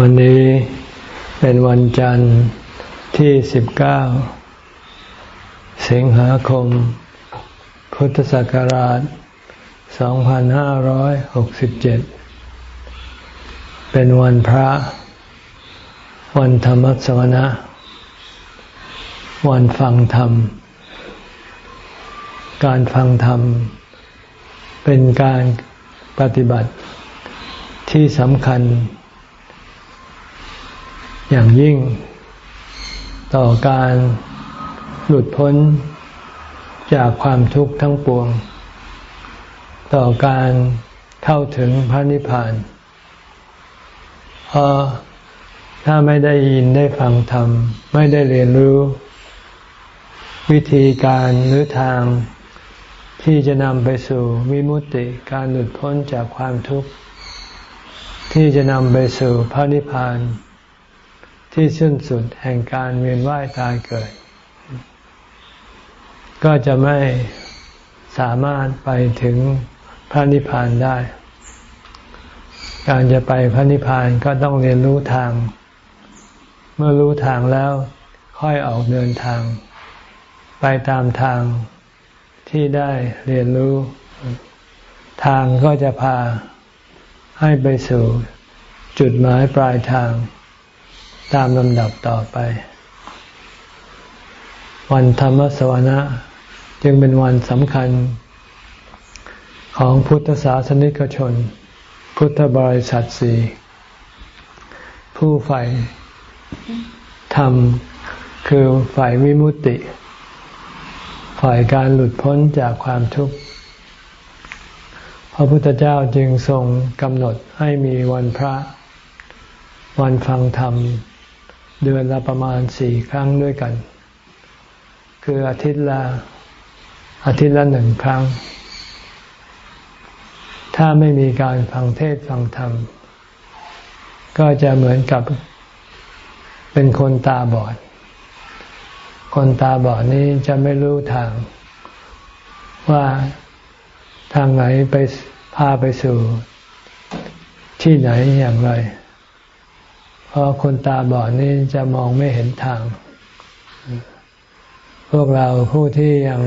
วันนี้เป็นวันจันทร์ที่ 19 สิงหาคม พุทธศักราช 2567 เป็นวันพระ วันธรรมสวนะ วันฟังธรรม การฟังธรรม เป็นการปฏิบัติที่สำคัญ อย่างยิ่ง ต่อการหลุดพ้นจากความทุกข์ทั้งปวง ต่อการเข้าถึงพระนิพพานเพราะถ้าไม่ได้ยินได้ฟังธรรม ไม่ได้เรียนรู้ วิธีการหรือทางที่จะนำไปสู่วิมุตติการหลุดพ้นจากความทุกข์ ที่จะนำไปสู่พระนิพพาน ที่สิ้นสุดแห่งการเวียนว่ายตายเกิด ก็จะไม่สามารถไปถึงพระนิพพานได้ การจะไปพระนิพพานก็ต้องเรียนรู้ทาง เมื่อรู้ทางแล้วค่อยออกเดินทาง ไปตามทางที่ได้เรียนรู้ ทางก็จะพาให้ไปสู่จุดหมายปลายทาง ตามลำดับต่อไป วันธรรมสวนะจึงเป็นวันสำคัญ ของพุทธศาสนิกชน พุทธบริษัทสี่ผู้ฝ่ายธรรมคือฝ่ายวิมุตติฝ่ายการหลุดพ้นจากความทุกข์พระพุทธเจ้าจึงทรงกำหนดให้มีวันพระ วันฟังธรรม เดือนละประมาณสี่ครั้งด้วยกัน คืออาทิตย์ละอาทิตย์ละหนึ่งครั้ง ถ้าไม่มีการฟังเทศฟังธรรม ก็จะเหมือนกับเป็นคนตาบอด คนตาบอดนี้จะไม่รู้ทาง ว่าทางไหนไปพาไปสู่ที่ไหนอย่างไร เพราะคนตาบอดนี่จะมองไม่เห็นทาง พวกเราผู้ที่ยัง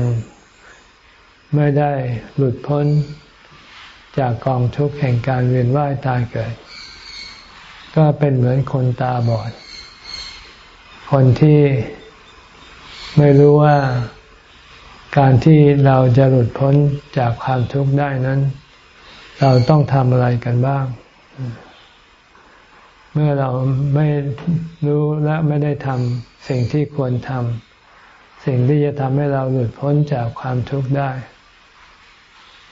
ไม่ได้หลุดพ้นจากกองทุกข์แห่งการเวียนว่ายตายเกิด ก็เป็นเหมือนคนตาบอด คนที่ไม่รู้ว่าการที่เราจะหลุดพ้นจากความทุกข์ได้นั้น เราต้องทำอะไรกันบ้างเมื่อเราไม่รู้และไม่ได้ทำสิ่งที่ควรทำสิ่งที่จะทำให้เราหลุดพ้นจากความทุกข์ได้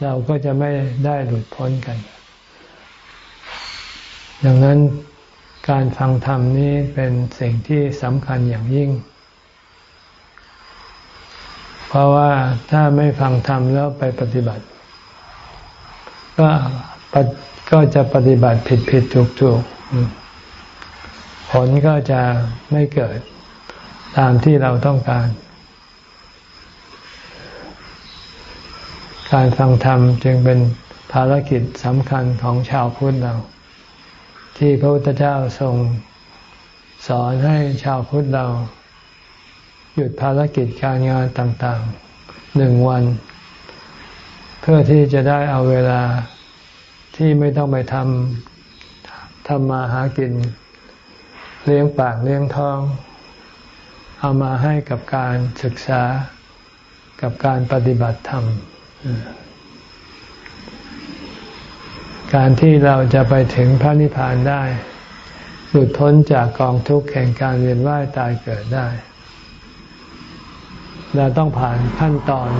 เราก็จะไม่ได้หลุดพ้นกัน ดังนั้นการฟังธรรมนี้เป็นสิ่งที่สำคัญอย่างยิ่ง เพราะว่าถ้าไม่ฟังธรรมแล้วไปปฏิบัติ ก็ก็จะปฏิบัติผิดผิดถูกถูกผ ลก็จะไม่เกิดตามที่เราต้องการ การฟังธรรมจึงเป็นภารกิจสำคัญของชาวพุทธเรา ที่พระพุทธเจ้าทรงสอนให้ชาวพุทธเรา หยุดภารกิจการงานต่างๆหนึ่งวัน เพื่อที่จะได้เอาเวลาที่ไม่ต้องไปทำทำมาหากิน เลี้ยงปากเลี้ยงท้อง เอามาให้กับการศึกษากับการปฏิบัติธรรม การที่เราจะไปถึงพระนิพพานได้ หลุดพ้นจากกองทุกข์แห่งการเวียนว่ายตายเกิดได้ เราต้องผ่านขั้นตอน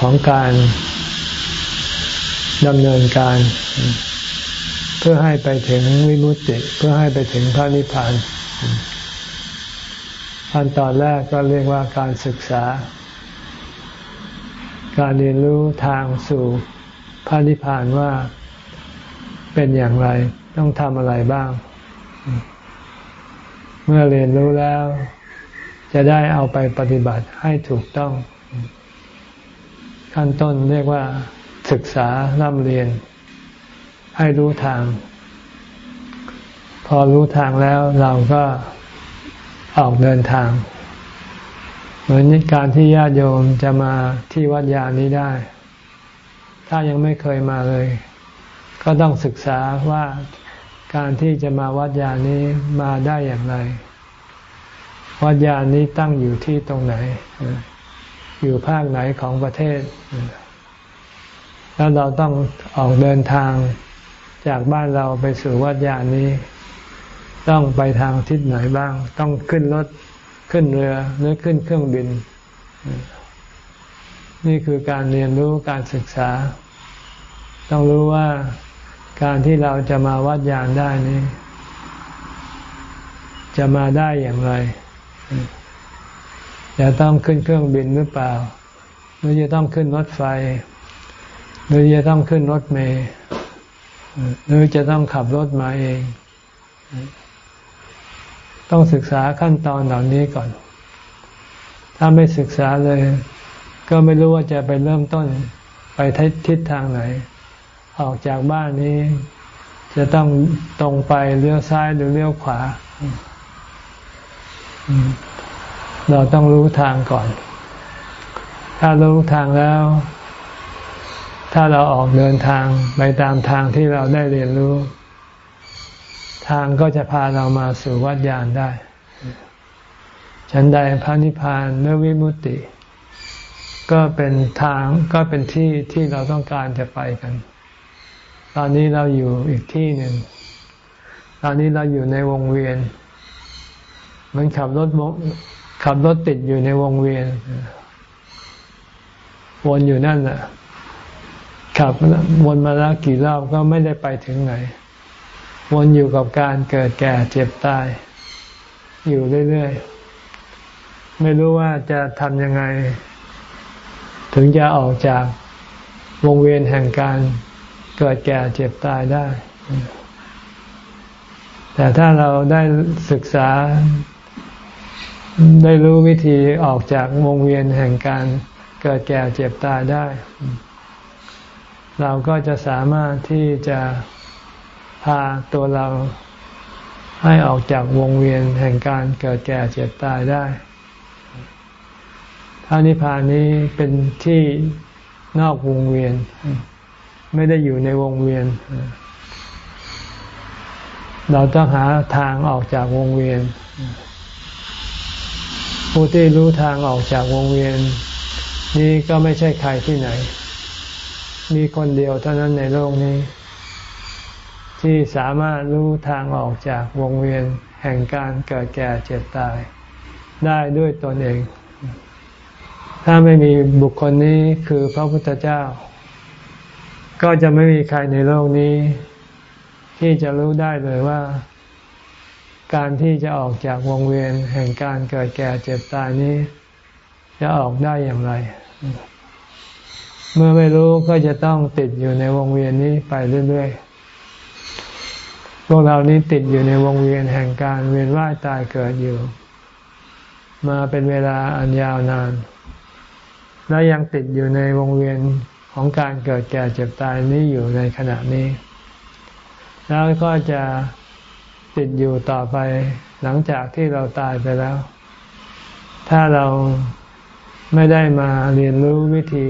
ของการดำเนินการ เพื่อให้ไปถึงวิมุตติ เพื่อให้ไปถึงพระนิพพานขั้นตอนแรกก็เรียกว่าการศึกษา การเรียนรู้ทางสู่พระนิพพานว่าเป็นอย่างไร ต้องทำอะไรบ้าง เมื่อเรียนรู้แล้ว จะได้เอาไปปฏิบัติให้ถูกต้อง ขั้นต้นเรียกว่า ศึกษาร่ำเรียน ให้รู้ทาง พอรู้ทางแล้วเราก็ออกเดินทาง เหมือนการที่ญาติโยมจะมาที่วัดยานี้ได้ ถ้ายังไม่เคยมาเลย ก็ต้องศึกษาว่าการที่จะมาวัดยานี้มาได้อย่างไร วัดยานี้ตั้งอยู่ที่ตรงไหน อยู่ภาคไหนของประเทศ แล้วเราต้องออกเดินทาง จากบ้านเราไปสู่วัดยานี้ ต้องไปทางทิศไหนบ้าง ต้องขึ้นรถขึ้นเรือหรือขึ้นเครื่องบิน นี่คือการเรียนรู้การศึกษา ต้องรู้ว่าการที่เราจะมาวัดยานได้นี้ จะมาได้อย่างไร จะต้องขึ้นเครื่องบินหรือเปล่า หรือจะต้องขึ้นรถไฟ หรือจะต้องขึ้นรถเมล์ หรือจะต้องขับรถมาเอง ต้องศึกษาขั้นตอนเหล่านี้ก่อน ถ้าไม่ศึกษาเลย ก็ไม่รู้ว่าจะไปเริ่มต้นไปทิศทางไหน ออกจากบ้านนี้ จะต้องตรงไปเลี้ยวซ้ายหรือเลี้ยวขวา เราต้องรู้ทางก่อน ถ้ารู้ทางแล้ว ถ้าเราออกเดินทางไปตามทางที่เราได้เรียนรู้ ทางก็จะพาเรามาสู่วัฏญาณได้ ฉันใดพระนิพพานเมื่อวิมุตติ ก็เป็นทางก็เป็นที่ที่เราต้องการจะไปกัน ตอนนี้เราอยู่อีกที่หนึ่ง ตอนนี้เราอยู่ในวงเวียน มันขับรถขับรถติดอยู่ในวงเวียน วนอยู่นั่นแหละ ขับวนมาแล้วกี่รอบก็ไม่ได้ไปถึงไหน วนอยู่กับการเกิดแก่เจ็บตาย อยู่เรื่อยๆ ไม่รู้ว่าจะทำยังไง ถึงจะออกจากวงเวียนแห่งการเกิดแก่เจ็บตายได้ แต่ถ้าเราได้ศึกษา ได้รู้วิธีออกจากวงเวียนแห่งการเกิดแก่เจ็บตายได้ เราก็จะสามารถที่จะพาตัวเราให้ออกจากวงเวียนแห่งการเกิดแก่เจ็บตายได้พระนิพพานนี้เป็นที่นอกวงเวียน ไม่ได้อยู่ในวงเวียน เราต้องหาทางออกจากวงเวียน ผู้ที่รู้ทางออกจากวงเวียน นี้ก็ไม่ใช่ใครที่ไหน มีคนเดียวเท่านั้นในโลกนี้ ที่สามารถรู้ทางออกจากวงเวียนแห่งการเกิดแก่เจ็บตาย ได้ด้วยตนเอง ถ้าไม่มีบุคคลนี้คือพระพุทธเจ้า ก็จะไม่มีใครในโลกนี้ ที่จะรู้ได้เลยว่า การที่จะออกจากวงเวียนแห่งการเกิดแก่เจ็บตายนี้ จะออกได้อย่างไร เมื่อไม่รู้ก็จะต้องติดอยู่ในวงเวียนนี้ไปเรื่อยๆ พวกเรานี้ติดอยู่ในวงเวียนแห่งการเวียนว่ายตายเกิดอยู่ มาเป็นเวลาอันยาวนาน และยังติดอยู่ในวงเวียนของการเกิดแก่เจ็บตายนี้อยู่ในขณะนี้ แล้วก็จะติดอยู่ต่อไปหลังจากที่เราตายไปแล้ว ถ้าเราไม่ได้มาเรียนรู้วิธี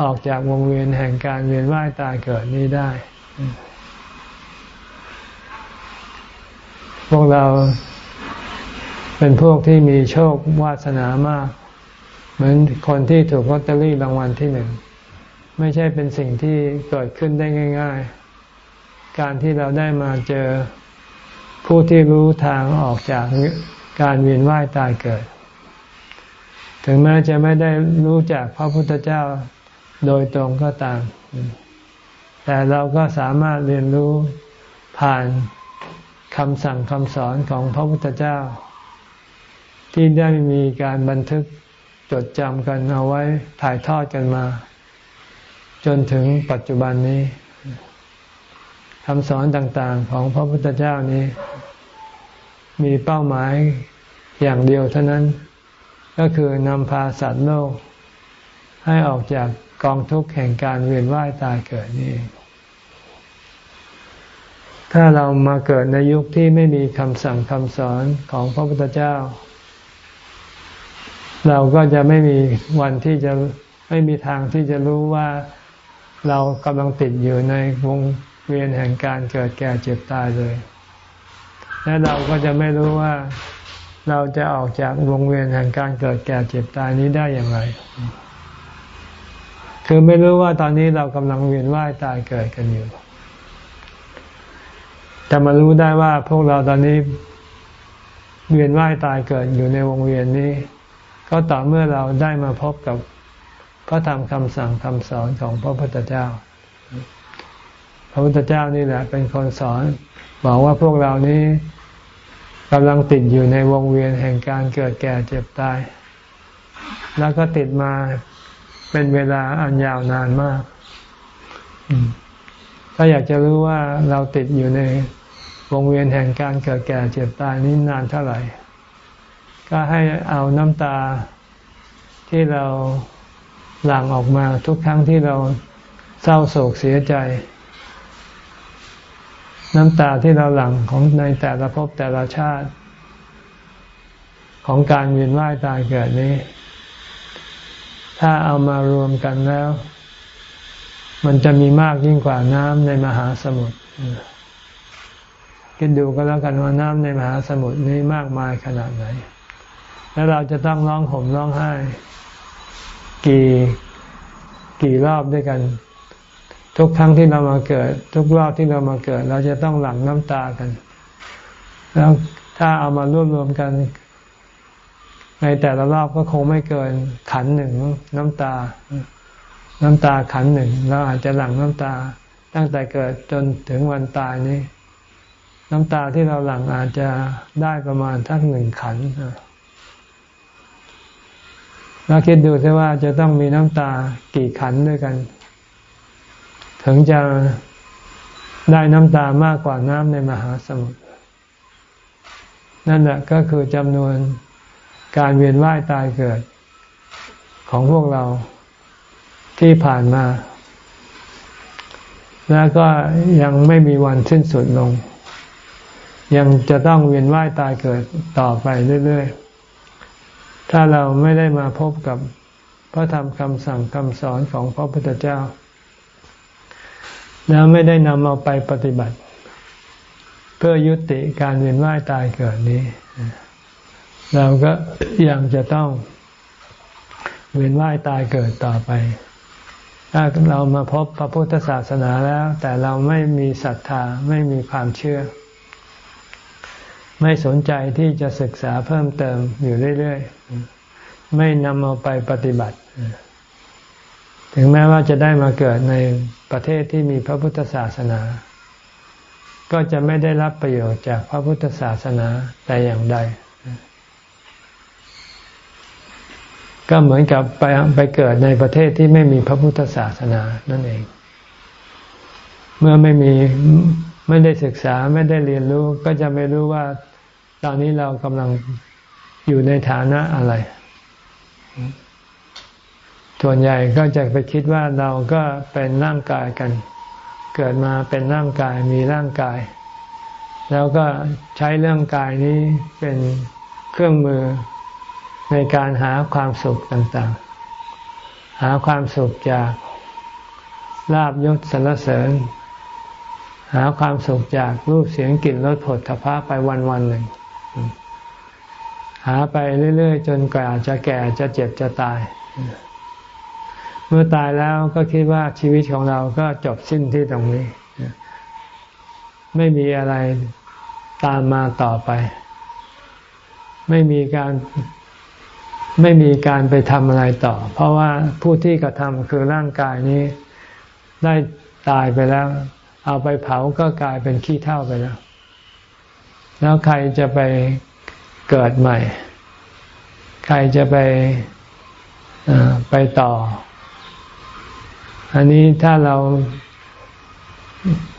ออกจากวงเวียนแห่งการเวียนว่ายตายเกิดนี้ได้ พวกเราเป็นพวกที่มีโชควาสนามาก เหมือนคนที่ถูกลอตเตอรี่รางวัลที่หนึ่ง ไม่ใช่เป็นสิ่งที่เกิดขึ้นได้ง่าย ๆ การที่เราได้มาเจอผู้ที่รู้ทางออกจากการเวียนว่ายตายเกิด ถึงแม้จะไม่ได้รู้จากพระพุทธเจ้า โดยตรงก็ตาม แต่เราก็สามารถเรียนรู้ผ่านคำสั่งคำสอนของพระพุทธเจ้า ที่ได้มีการบันทึกจดจำกันเอาไว้ถ่ายทอดกันมา จนถึงปัจจุบันนี้คำสอนต่างๆ ของพระพุทธเจ้านี้ มีเป้าหมายอย่างเดียวเท่านั้น ก็คือนำพาสัตว์โลก ให้ออกจาก กองทุกข์แห่งการเวียนว่ายตายเกิดนี่ ถ้าเรามาเกิดในยุคที่ไม่มีคำสั่งคำสอนของพระพุทธเจ้า เราก็จะไม่มีวันที่จะไม่มีทางที่จะรู้ว่าเรากำลังติดอยู่ในวงเวียนแห่งการเกิดแก่เจ็บตายเลย และเราก็จะไม่รู้ว่าเราจะออกจากวงเวียนแห่งการเกิดแก่เจ็บตายนี้ได้อย่างไร คือไม่รู้ว่าตอนนี้เรากำลังเวียนว่ายตายเกิดกันอยู่จะมารู้ได้ว่าพวกเราตอนนี้เวียนว่ายตายเกิดอยู่ในวงเวียนนี้ ก็ต่อเมื่อเราได้มาพบกับพระธรรมคำสั่งคำสอนของพระพุทธเจ้า พระพุทธเจ้านี่แหละ เป็นคนสอนบอกว่าพวกเรานี้กำลังติดอยู่ในวงเวียนแห่งการเกิดแก่เจ็บตาย แล้วก็ติดมา เป็นเวลาอันยาวนานมาก ถ้าอยากจะรู้ว่าเราติดอยู่ในวงเวียนแห่งการเกิดแก่เจ็บตายนี้นานเท่าไหร่ ก็ให้เอาน้ำตาที่เราหลั่งออกมาทุกครั้งที่เราเศร้าโศกเสียใจ น้ำตาที่เราหลั่งของในแต่ละภพแต่ละชาติ ของการเวียนว่ายตายเกิดนี้ ถ้าเอามารวมกันแล้ว มันจะมีมากยิ่งกว่าน้ำในมหาสมุทรคิดดูก็แล้วกันว่าน้ำในมหาสมุทรนี้มากมายขนาดไหน แล้วเราจะต้องร้องห่มร้องไห้ กี่กี่รอบด้วยกัน ทุกครั้งที่เรามาเกิด ทุกรอบที่เรามาเกิด เราจะต้องหลั่งน้ำตากัน แล้วถ้าเอามารวบรวมกัน ในแต่ละรอบก็คงไม่เกินขันหนึ่งน้ำตา น้ำตาขันหนึ่งเราอาจจะหลั่งน้ำตา ตั้งแต่เกิดจนถึงวันตายนี้ น้ำตาที่เราหลั่งอาจจะได้ประมาณทั้งหนึ่งขันเราคิดดูซิว่าจะต้องมีน้ำตากี่ขันด้วยกัน ถึงจะได้น้ำตามากกว่าน้ำในมหาสมุทรนั่นแหละก็คือจำนวน การเวียนว่ายตายเกิด ของพวกเราที่ผ่านมา แล้วก็ยังไม่มีวันสิ้นสุดลง ยังจะต้องเวียนว่ายตายเกิดต่อไปเรื่อยๆ ถ้าเราไม่ได้มาพบกับพระธรรมคำสั่งคำสอนของพระพุทธเจ้า แล้วไม่ได้นำเอาไปปฏิบัติ เพื่อยุติการเวียนว่ายตายเกิดนี้ เราก็ยังจะต้องเวียนว่ายตายเกิดต่อไป ถ้าเรามาพบพระพุทธศาสนาแล้ว แต่เราไม่มีศรัทธาไม่มีความเชื่อ ไม่สนใจที่จะศึกษาเพิ่มเติมอยู่เรื่อยๆ ไม่นำเอาไปปฏิบัติ ถึงแม้ว่าจะได้มาเกิดในประเทศที่มีพระพุทธศาสนา ก็จะไม่ได้รับประโยชน์จากพระพุทธศาสนาแต่อย่างใด ก็เหมือนกับไปไปเกิดในประเทศที่ไม่มีพระพุทธศาสนานั่นเอง เมื่อไม่มีไม่ได้ศึกษาไม่ได้เรียนรู้ ก็จะไม่รู้ว่าตอนนี้เรากำลังอยู่ในฐานะอะไร ส่วนใหญ่ก็จะไปคิดว่าเราก็เป็นร่างกายกัน เกิดมาเป็นร่างกายมีร่างกาย แล้วก็ใช้ร่างกายนี้เป็นเครื่องมือ ในการหาความสุขต่างๆ หาความสุขจากลาบยศสรรเสริญ หาความสุขจากรูปเสียงกลิ่นรสผลทพะไปวันๆหนึ่ง หาไปเรื่อย ๆ จนกว่าจะแก่จะเจ็บจะตาย เมื่อตายแล้วก็คิดว่าชีวิตของเราก็จบสิ้นที่ตรงนี้ ไม่มีอะไรตามมาต่อไป ไม่มีการ ไม่มีการไปทำอะไรต่อ เพราะว่าผู้ที่กระทำคือร่างกายนี้ ได้ตายไปแล้ว เอาไปเผาก็กลายเป็นขี้เท่าไปแล้ว แล้วใครจะไปเกิดใหม่ ใครจะไปไปต่อ อันนี้ถ้าเรา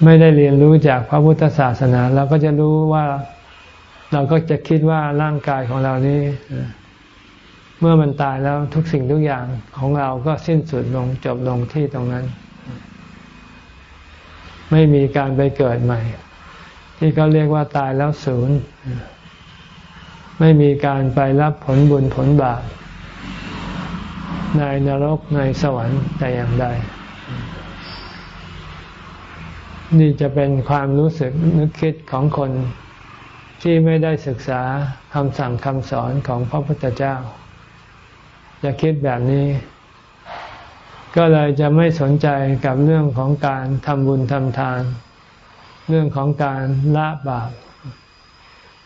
ไม่ได้เรียนรู้จากพระพุทธศาสนา เราก็จะรู้ว่าเราก็จะคิดว่าร่างกายของเรานี้ เมื่อมันตายแล้วทุกสิ่งทุกอย่างของเราก็สิ้นสุดลงจบลงที่ตรงนั้น ไม่มีการไปเกิดใหม่ ที่เขาเรียกว่าตายแล้วศูนย์ไม่มีการไปรับผลบุญผลบาปในนรกในสวรรค์แต่อย่างใด นี่จะเป็นความรู้สึกนึกคิดของคนที่ไม่ได้ศึกษาคำสั่งคำสอนของพระพุทธเจ้า จะคิดแบบนี้ ก็เลยจะไม่สนใจกับเรื่องของการทำบุญทำทาน เรื่องของการละบาป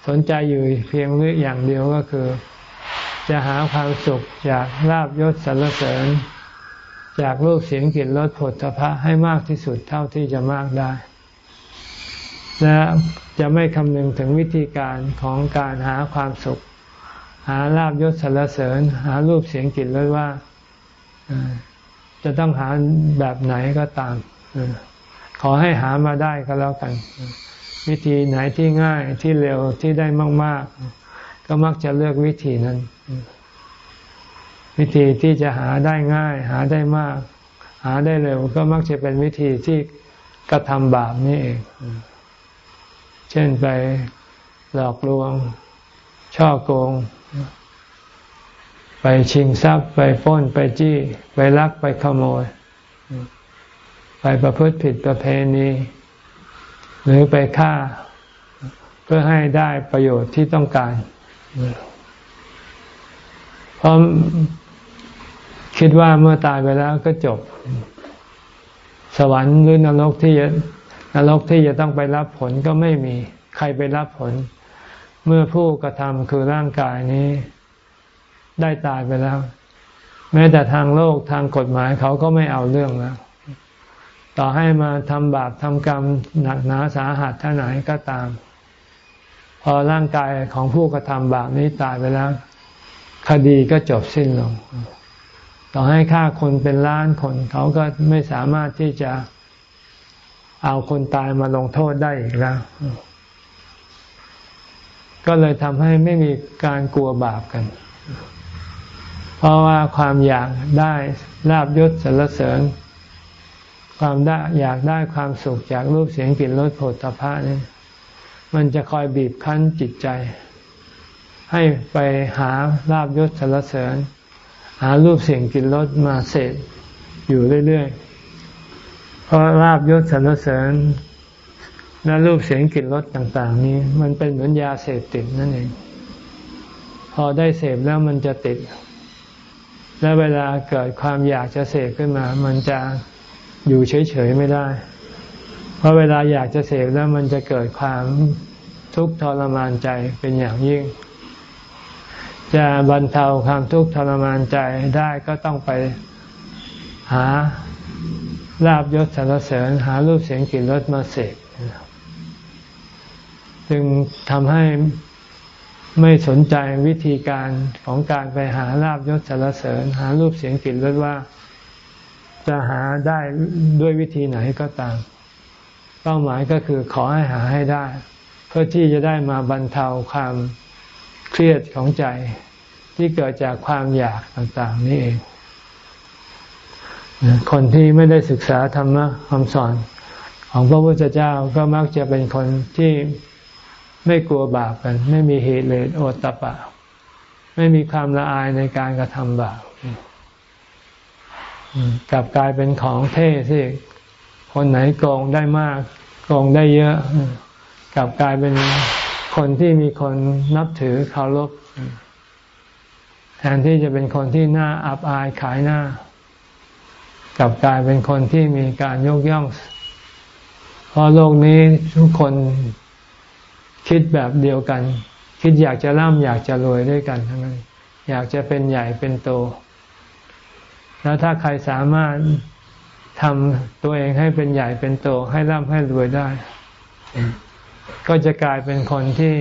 สนใจอยู่เพียงเรื่องอย่างเดียวก็คือ จะหาความสุขจากลาบยศสรรเสริญ จากรูปเสียงกลิ่นรสผลพระให้มากที่สุดเท่าที่จะมากได้ และจะไม่คำนึงถึงวิธีการของการหาความสุข หาลาบยศสรรเสริญ หารูปเสียงกลิ่นรสว่าจะต้องหาแบบไหนก็ตามขอให้หามาได้ก็แล้วกัน วิธีไหนที่ง่ายที่เร็วที่ได้มาก ๆ ก็มักจะเลือกวิธีนั้น วิธีที่จะหาได้ง่าย หาได้มาก หาได้เร็ว ก็มักจะเป็นวิธีที่กระทำบาปนี่เอง เช่นไปหลอกลวง ช่อโกง ไปชิงทรัพย์ ไปป้นไปจี้ ไปลักไปขโมย ไปประพฤติผิดประเพณี หรือไปฆ่า เพื่อให้ได้ประโยชน์ที่ต้องการเพราะคิดว่าเมื่อตายไปแล้วก็จบ สวรรค์หรือนรกที่จะนรกที่จะต้องไปรับผลก็ไม่มีใครไปรับผล เมื่อผู้กระทำคือร่างกายนี้ ได้ตายไปแล้ว แม้แต่ทางโลกทางกฎหมายเขาก็ไม่เอาเรื่องแล้ว ต่อให้มาทำบาปทำกรรมหนักหนาสาหัสท่าไหนก็ตาม พอร่างกายของผู้กระทำบาปนี้ตายไปแล้ว คดีก็จบสิ้นลง ต่อให้ฆ่าคนเป็นล้านคน เขาก็ไม่สามารถที่จะเอาคนตายมาลงโทษได้อีกแล้ว ก็เลยทำให้ไม่มีการกลัวบาปกัน เพราะว่าความอยากได้ลาบยศสรรเสริญ ความได้อยากได้ความสุขจากรูปเสียงกลิ่นรสผฏฐัพพะนี่มันจะคอยบีบคั้นจิตใจ ให้ไปหาลาบยศสรรเสริญ หารูปเสียงกลิ่นรสมาเสพอยู่เรื่อยๆเพราะลาบยศสรรเสริญและรูปเสียงกลิ่นรสต่าง ๆ นี้ มันเป็นเหมือนยาเสพติดนั่นเอง พอได้เสพแล้วมันจะติด และเวลาเกิดความอยากจะเสพขึ้นมา มันจะอยู่เฉยๆไม่ได้ เพราะเวลาอยากจะเสพแล้วมันจะเกิดความทุกข์ทรมานใจเป็นอย่างยิ่ง จะบรรเทาความทุกข์ทรมานใจได้ก็ต้องไปหาลาบยศสรรเสริญ หารูปเสียงกลิ่นรสมาเสพจึงทำให้ ไม่สนใจวิธีการของการไปหาลาบยศสรรเสริญ หารูปเสียงกลิ่นรสว่า จะหาได้ด้วยวิธีไหนก็ตาม เป้าหมายก็คือขอให้หาให้ได้ เพื่อที่จะได้มาบรรเทาความเครียดของใจที่เกิดจากความอยากต่างๆนี่เอง คนที่ไม่ได้ศึกษาธรรมะคำสอนของพระพุทธเจ้าก็มักจะเป็นคนที่ ไม่กลัวบาปกัน ไม่มีเหตุเลยโอตปะ ไม่มีความละอายในการกระทำบาปกลับกลายเป็นของเท่สิคนไหนโกงได้มากโกงได้เยอะกลับกลายเป็นคนที่มีคนนับถือเคารพแทนที่จะเป็นคนที่น่าอับอายขายหน้า กลับกลายเป็นคนที่มีการยกย่องเพราะโลกนี้ทุกคน คิดแบบเดียวกัน คิดอยากจะร่ำอยากจะรวยด้วยกันทั้งนั้นอยากจะเป็นใหญ่เป็นโต แล้วถ้าใครสามารถทำตัวเองให้เป็นใหญ่เป็นโต ให้ร่ำให้รวยได้ ก็จะกลายเป็นคนที่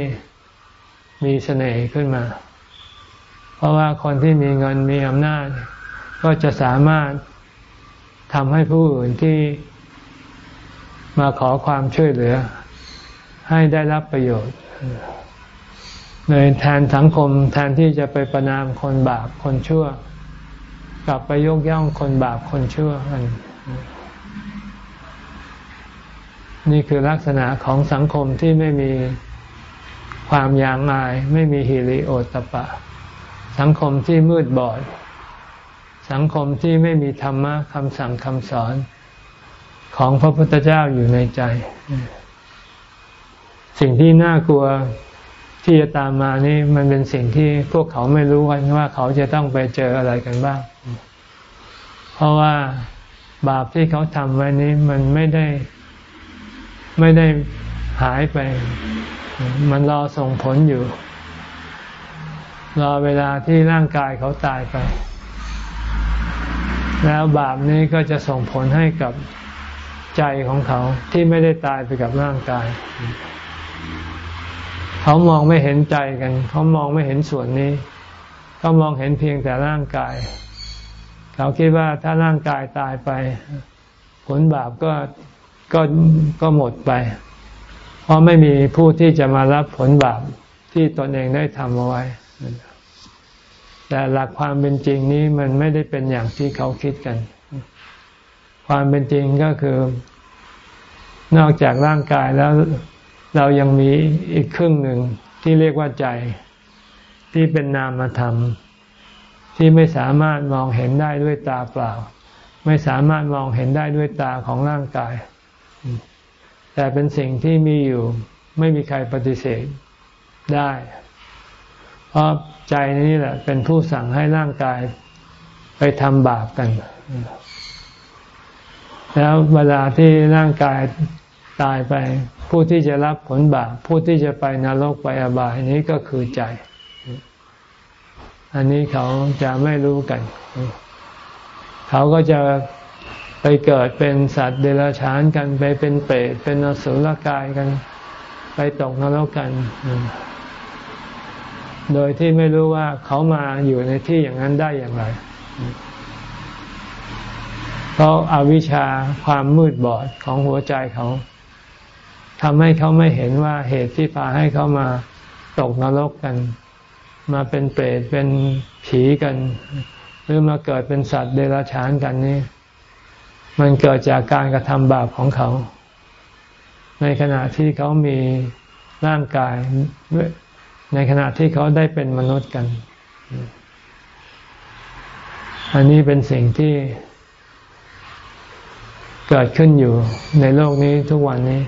มีเสน่ห์ขึ้นมา เพราะว่าคนที่มีเงินมีอำนาจ ก็จะสามารถทำให้ผู้อื่นที่มาขอความช่วยเหลือ ให้ได้รับประโยชน์เลยแทนสังคมแทนที่จะไปประนามคนบาปคนชั่ว กลับไปยกย่องคนบาปคนชั่วกันนี่คือลักษณะของสังคมที่ไม่มีความยางอาย ไม่มีฮิริโอตปะ สังคมที่มืดบอด สังคมที่ไม่มีธรรมะคำสั่งคำสอนของพระพุทธเจ้าอยู่ในใจ สิ่งที่น่ากลัวที่จะตามมานี่มันเป็นสิ่งที่พวกเขาไม่รู้ว่าเขาจะต้องไปเจออะไรกันบ้าง เพราะว่าบาปที่เขาทำไว้นี้มันไม่ได้ไม่ได้หายไป มันรอส่งผลอยู่ รอเวลาที่ร่างกายเขาตายไป แล้วบาปนี้ก็จะส่งผลให้กับใจของเขาที่ไม่ได้ตายไปกับร่างกาย เขามองไม่เห็นใจกัน เขามองไม่เห็นส่วนนี้ เขามองเห็นเพียงแต่ร่างกาย เขาคิดว่าถ้าร่างกายตายไป ผลบาปก็ก็ก็หมดไป เพราะไม่มีผู้ที่จะมารับผลบาปที่ตนเองได้ทำเอาไว้ แต่หลักความเป็นจริงนี้มันไม่ได้เป็นอย่างที่เขาคิดกัน ความเป็นจริงก็คือนอกจากร่างกายแล้ว เรายังมีอีกครึ่งหนึ่งที่เรียกว่าใจ ที่เป็นนามธรรมที่ไม่สามารถมองเห็นได้ด้วยตาเปล่า ไม่สามารถมองเห็นได้ด้วยตาของร่างกาย แต่เป็นสิ่งที่มีอยู่ ไม่มีใครปฏิเสธได้ เพราะใจนี้แหละ เป็นผู้สั่งให้ร่างกายไปทำบาปกัน แล้วเวลาที่ร่างกาย ตายไป ผู้ที่จะรับผลบาปผู้ที่จะไปนรกไปอบายนี้ก็คือใจ อันนี้เขาจะไม่รู้กัน เขาก็จะไปเกิดเป็นสัตว์เดรัจฉานกัน ไปเป็นเปรตเป็นอสุรกายกัน ไปตกนรกกัน โดยที่ไม่รู้ว่าเขามาอยู่ในที่อย่างนั้นได้อย่างไรเพราะอาวิชชาความมืดบอดของหัวใจเขา ทำให้เขาไม่เห็นว่าเหตุที่พาให้เขามาตกนรกกัน มาเป็นเปรตเป็นผีกัน หรือมาเกิดเป็นสัตว์เดรัจฉานกันนี่มันเกิดจากการกระทำบาปของเขา ในขณะที่เขามีร่างกาย ในขณะที่เขาได้เป็นมนุษย์กัน อันนี้เป็นสิ่งที่เกิดขึ้นอยู่ในโลกนี้ทุกวันนี้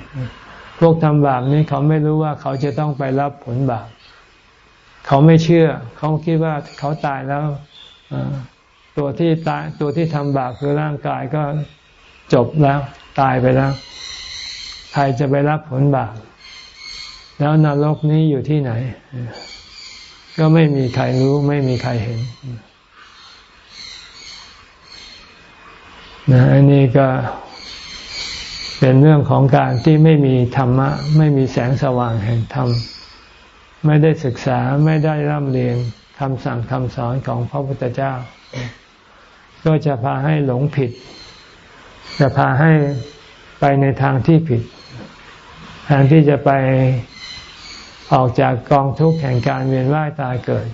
พวกทำบาปนี้เขาไม่รู้ว่าเขาจะต้องไปรับผลบาปเขาไม่เชื่อ เขาคิดว่าเขาตายแล้วตัวที่ตายตัวที่ทำบาปคือร่างกายก็จบแล้ว ตายไปแล้ว ใครจะไปรับผลบาปแล้วนรกนี้อยู่ที่ไหน ก็ไม่มีใครรู้ไม่มีใครเห็นนะอันนี้ก็ เป็นเรื่องของการที่ไม่มีธรรมะ ไม่มีแสงสว่างแห่งธรรม ไม่ได้ศึกษาไม่ได้ร่ำเรียนคำสั่งคำสอนของพระพุทธเจ้า ก็จะพาให้หลงผิด จะพาให้ไปในทางที่ผิดแทนที่จะไปออกจากกองทุกข์แห่งการเวียนว่ายตายเกิด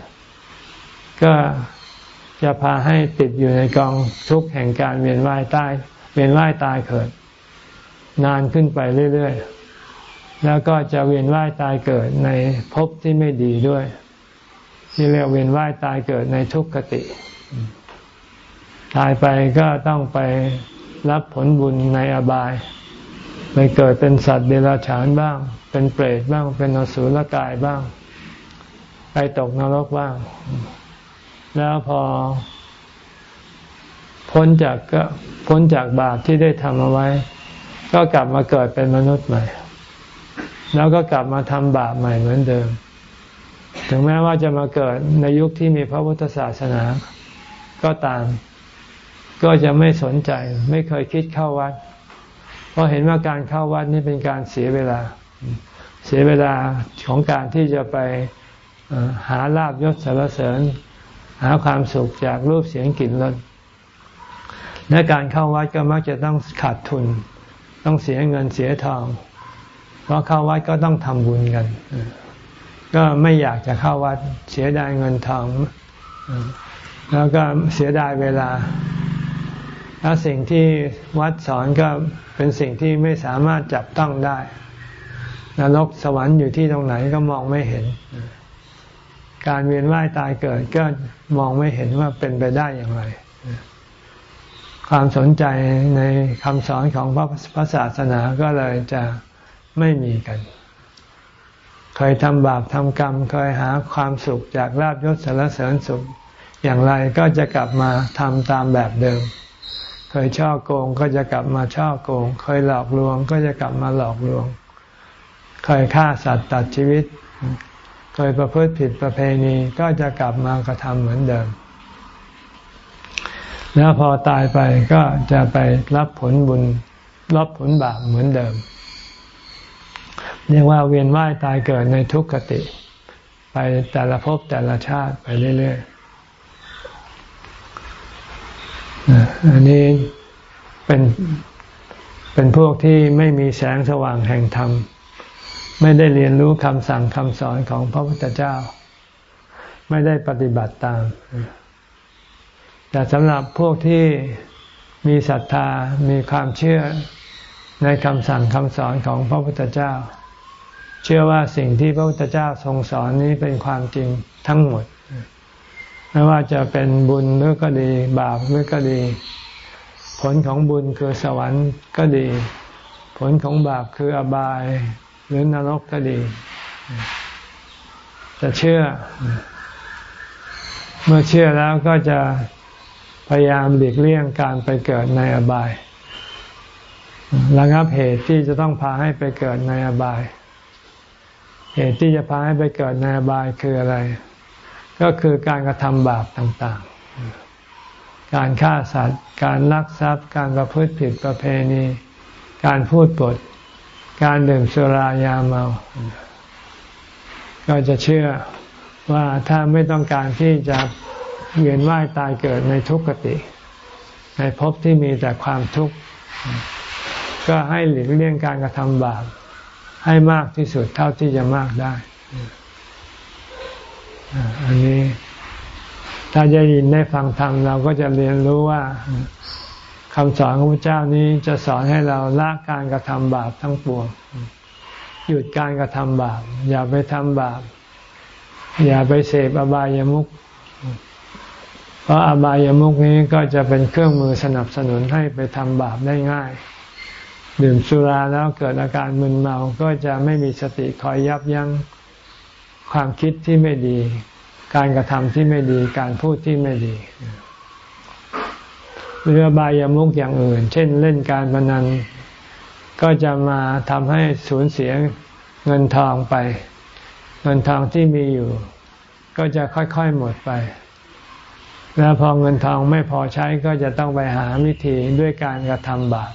ก็จะพาให้ติดอยู่ในกองทุกข์แห่งการเวียนว่ายตาย เวียนว่ายตายเกิด นานขึ้นไปเรื่อยๆ แล้วก็จะเวียนว่ายตายเกิดในภพที่ไม่ดีด้วย ที่เรียกเวียนว่ายตายเกิดในทุกขติ ตายไปก็ต้องไปรับผลบุญในอบาย ไปเกิดเป็นสัตว์เดรัจฉานบ้าง เป็นเปรตบ้าง เป็นอสุรกายบ้าง ไปตกนรกบ้าง แล้วพอพ้นจากก็พ้นจากบาปที่ได้ทำเอาไว้ ก็กลับมาเกิดเป็นมนุษย์ใหม่ แล้วก็กลับมาทำบาปใหม่เหมือนเดิม ถึงแม้ว่าจะมาเกิดในยุคที่มีพระพุทธศาสนา ก็ตาม ก็จะไม่สนใจ ไม่เคยคิดเข้าวัด เพราะเห็นว่าการเข้าวัดนี่เป็นการเสียเวลา เสียเวลาของการที่จะไปหาลาบยศสารเสริญ หาความสุขจากรูปเสียงกลิ่นรสและการเข้าวัดก็มักจะต้องขาดทุน ต้องเสียเงินเสียทอง เพราะเข้าวัดก็ต้องทำบุญกัน ก็ไม่อยากจะเข้าวัดเสียดายเงินทอง แล้วก็เสียดายเวลา แล้วสิ่งที่วัดสอนก็เป็นสิ่งที่ไม่สามารถจับต้องได้นรกสวรรค์อยู่ที่ตรงไหนก็มองไม่เห็น การเวียนว่ายตายเกิดก็มองไม่เห็นว่าเป็นไปได้อย่างไร ความสนใจในคำสอนของพระพระศาสนาก็เลยจะไม่มีกัน เคยทำบาปทำกรรม เคยหาความสุขจากลาบยศสารเสริญสุข อย่างไรก็จะกลับมาทำตามแบบเดิม เคยช่อโกงก็จะกลับมาช่อโกง เคยหลอกลวงก็จะกลับมาหลอกลวง เคยฆ่าสัตว์ตัดชีวิต เคยประพฤติผิดประเพณีก็จะกลับมากระทำเหมือนเดิม แล้วพอตายไปก็จะไปรับผลบุญ รับผลบาปเหมือนเดิม เรียกว่าเวียนว่ายตายเกิดในทุกขติ ไปแต่ละภพแต่ละชาติไปเรื่อยๆอันนี้เป็นเป็นพวกที่ไม่มีแสงสว่างแห่งธรรม ไม่ได้เรียนรู้คำสั่งคำสอนของพระพุทธเจ้า ไม่ได้ปฏิบัติตาม แต่สำหรับพวกที่มีศรัทธามีความเชื่อในคำสั่งคำสอนของพระพุทธเจ้า เชื่อว่าสิ่งที่พระพุทธเจ้าทรงสอนนี้เป็นความจริงทั้งหมด ไม่ว่าจะเป็นบุญหรือก็ดี บาปหรือก็ดี ผลของบุญคือสวรรค์ก็ดี ผลของบาปคืออบายหรือนรกก็ดี จะเชื่อ เมื่อเชื่อแล้วก็จะ พยายามหลีกเลี่ยงการไปเกิดในอบายระงับเหตุที่จะต้องพาให้ไปเกิดในอบาย เหตุที่จะพาให้ไปเกิดในอบายคืออะไร ก็คือการกระทำบาปต่างๆ การฆ่าสัตว์ การลักทรัพย์ การประพฤติผิดประเพณี การพูดปด การดื่มสุรายาเมา ก็จะเชื่อว่าถ้าไม่ต้องการที่จะ เวียนว่ายตายเกิดในทุกขติ ในภพที่มีแต่ความทุกข์ ก็ให้หลีกเลี่ยงการกระทำบาปให้มากที่สุดเท่าที่จะมากได้ อันนี้ถ้าจะยินได้ฟังธรรมเราก็จะเรียนรู้ว่าคำสอนของพระเจ้านี้จะสอนให้เราละการกระทำบาปทั้งปวง หยุดการกระทำบาป อย่าไปทำบาป อย่าไปเสพอบายามุข ราะอบายามุขนี้ก็จะเป็นเครื่องมือสนับสนุนให้ไปทำบาปได้ง่าย ดื่มสุราแล้วเกิดอาการมึนเมาก็จะไม่มีสติคอยยับยั้งความคิดที่ไม่ดี การกระทำที่ไม่ดี การพูดที่ไม่ดีหรือบายามุกอย่างอื่น เช่นเล่นการพนันก็จะมาทำให้สูญเสียเงินทองไป เงินทองที่มีอยู่ ก็จะค่อยๆหมดไป แล้วพอเงินทองไม่พอใช้ก็จะต้องไปหาวิธีด้วยการกระทำบาป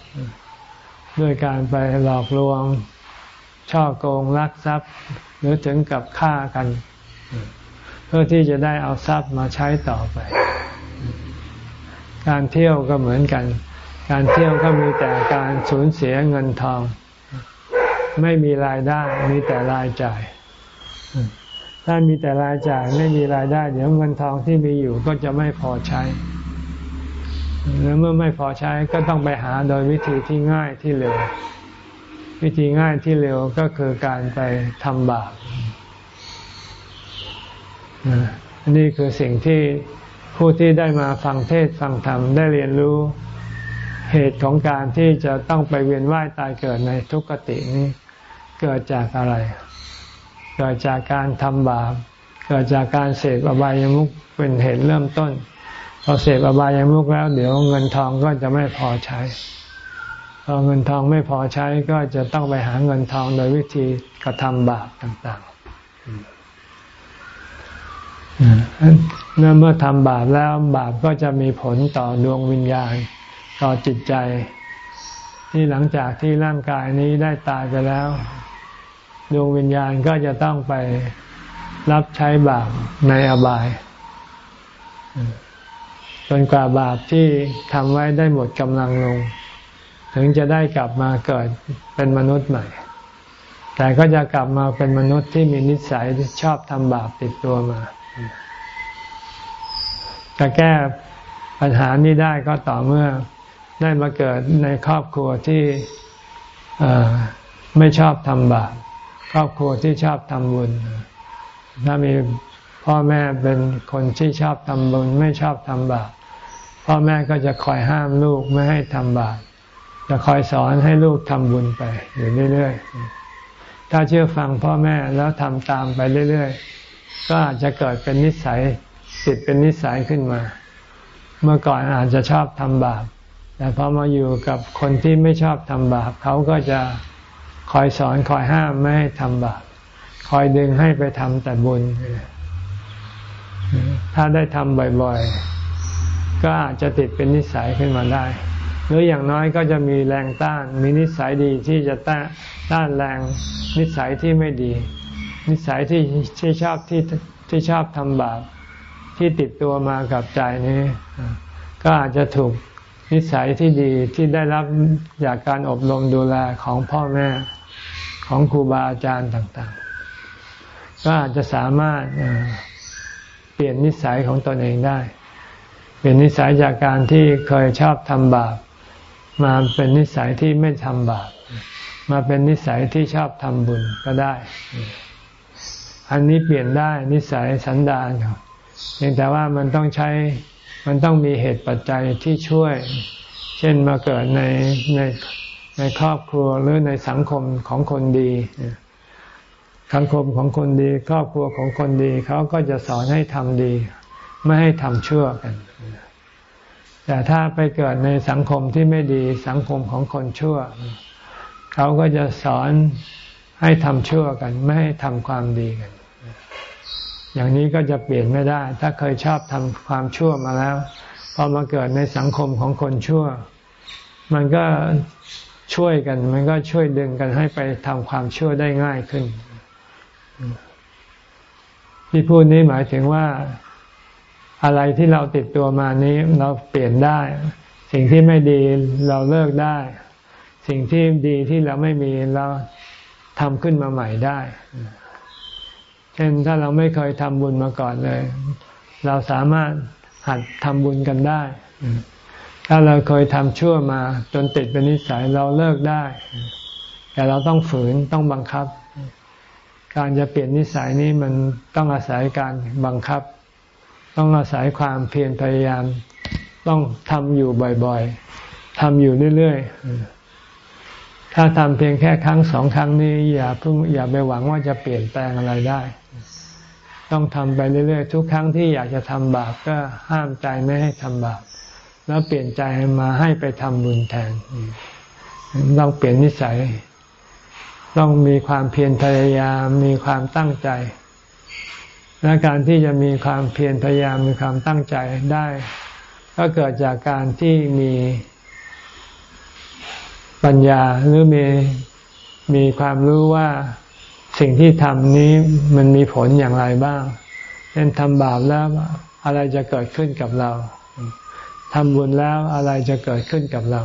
ด้วยการไปหลอกลวงช่อโกงลักทรัพย์ หรือถึงกับฆ่ากัน เพื่อที่จะได้เอาทรัพย์มาใช้ต่อไป การเที่ยวก็เหมือนกัน การเที่ยวก็มีแต่การสูญเสียเงินทอง ไม่มีรายได้มีแต่รายจ่าย ถ้ามีแต่รายจ่ายไม่มีรายได้ เดี๋ยวเงินทองที่มีอยู่ก็จะไม่พอใช้แล้วเมื่อไม่พอใช้ก็ต้องไปหาโดยวิธีที่ง่ายที่เร็ว วิธีง่ายที่เร็วก็คือการไปทำบาปนี่คือสิ่งที่ผู้ที่ได้มาฟังเทศฟังธรรมได้เรียนรู้เหตุของการที่จะต้องไปเวียนว่ายตายเกิดในทุกขตินี้เกิดจากอะไร เกิดจากการทำบาปเกิดจากการเสพอบายามุขเป็นเหตุเริ่มต้นพอเสพอบายามุกแล้ว เดี๋ยวเงินทองก็จะไม่พอใช้พอเงินทองไม่พอใช้ก็จะต้องไปหาเงินทองโดยวิธีกระทำบาปต่างๆเมื่อเมื่อทำบาปแล้วบาปก็จะมีผลต่อดวงวิญญาณ ต่อจิตใจ ที่หลังจากที่ร่างกายนี้ได้ตายไปแล้ว ดวงวิญญาณก็จะต้องไปรับใช้บาปในอบายจนกว่าบาปที่ทำไว้ได้หมดกำลังลง ถึงจะได้กลับมาเกิดเป็นมนุษย์ใหม่ แต่ก็จะกลับมาเป็นมนุษย์ที่มีนิสัยชอบทำบาปติดตัวมาจะแก้ปัญหานี้ได้ก็ต่อเมื่อได้มาเกิดในครอบครัวที่ไม่ชอบทำบาป รอบครัวที่ชอบทำบุญ ถ้ามีพ่อแม่เป็นคนที่ชอบทำบุญไม่ชอบทำบาปพ่อแม่ก็จะคอยห้ามลูกไม่ให้ทำบาปจะคอยสอนให้ลูกทำบุญไปอยู่เรื่อยๆ ถ้าเชื่อฟังพ่อแม่แล้วทำตามไปเรื่อยๆ ก็อาจจะเกิดเป็นนิสัยติดเป็นนิสัยขึ้นมา เมื่อก่อนอาจจะชอบทำบาป แต่พอมาอยู่กับคนที่ไม่ชอบทำบาปเขาก็จะ คอยสอนคอยห้ามไม่ให้ทำบาปคอยดึงให้ไปทำแต่บุญ ถ้าได้ทำบ่อยๆ ก็อาจจะติดเป็นนิสัยขึ้นมาได้ หรืออย่างน้อยก็จะมีแรงต้าน มีนิสัยดีที่จะต้านต้านแรงนิสัยที่ไม่ดี นิสัยที่ที่ชอบที่ที่ชอบทำบาปที่ติดตัวมากับใจนี้ ก็อาจจะถูก นิสัยที่ดีที่ได้รับจากการอบรมดูแลของพ่อแม่ของครูบาอาจารย์ต่างๆ ก็อาจจะสามารถเปลี่ยนนิสัยของตนเองได้ เปลี่ยนนิสัยจากการที่เคยชอบทำบาป มาเป็นนิสัยที่ไม่ทำบาป มาเป็นนิสัยที่ชอบทำบุญก็ได้ อันนี้เปลี่ยนได้นิสัยสันดานครับเพียงแต่ว่ามันต้องใช้ มันต้องมีเหตุปัจจัยที่ช่วย เช่นมาเกิดในในในครอบครัวหรือในสังคมของคนดี สังคมของคนดี ครอบครัวของคนดีเขาก็จะสอนให้ทำดี ไม่ให้ทำชั่วกัน แต่ถ้าไปเกิดในสังคมที่ไม่ดีสังคมของคนชั่ว เขาก็จะสอนให้ทำชั่วกัน ไม่ให้ทำความดีกัน อย่างนี้ก็จะเปลี่ยนไม่ได้ ถ้าเคยชอบทำความชั่วมาแล้วพอมาเกิดในสังคมของคนชั่ว มันก็ช่วยกัน มันก็ช่วยดึงกันให้ไปทำความชั่วได้ง่ายขึ้น ที่พูดนี้หมายถึงว่าอะไรที่เราติดตัวมานี้เราเปลี่ยนได้ สิ่งที่ไม่ดีเราเลิกได้ สิ่งที่ดีที่เราไม่มีเราทำขึ้นมาใหม่ได้ เช่นถ้าเราไม่เคยทำบุญมาก่อนเลย เราสามารถหัดทำบุญกันได้ ถ้าเราเคยทำชั่วมา จนติดเป็นนิสัยเราเลิกได้ แต่เราต้องฝืนต้องบังคับ การจะเปลี่ยนนิสัยนี้มันต้องอาศัยการบังคับ ต้องอาศัยความเพียรพยายาม ต้องทำอยู่บ่อยๆทำอยู่เรื่อยๆถ้าทำเพียงแค่ครั้งสองครั้งนี้ อย่าเพิ่งอย่าไปหวังว่าจะเปลี่ยนแปลงอะไรได้ ต้องทำไปเรื่อยๆ ทุกครั้งที่อยากจะทำบาปก็ห้ามใจไม่ให้ทำบาปแล้วเปลี่ยนใจมาให้ไปทำบุญแทนต้องเปลี่ยนนิสัย ต้องมีความเพียรพยายาม มีความตั้งใจ และการที่จะมีความเพียรพยายามมีความตั้งใจได้ ก็เกิดจากการที่มีปัญญาหรือมีมีความรู้ว่า สิ่งที่ทำนี้มันมีผลอย่างไรบ้างเช่นทำบาปแล้วอะไรจะเกิดขึ้นกับเราทำบุญแล้วอะไรจะเกิดขึ้นกับเรา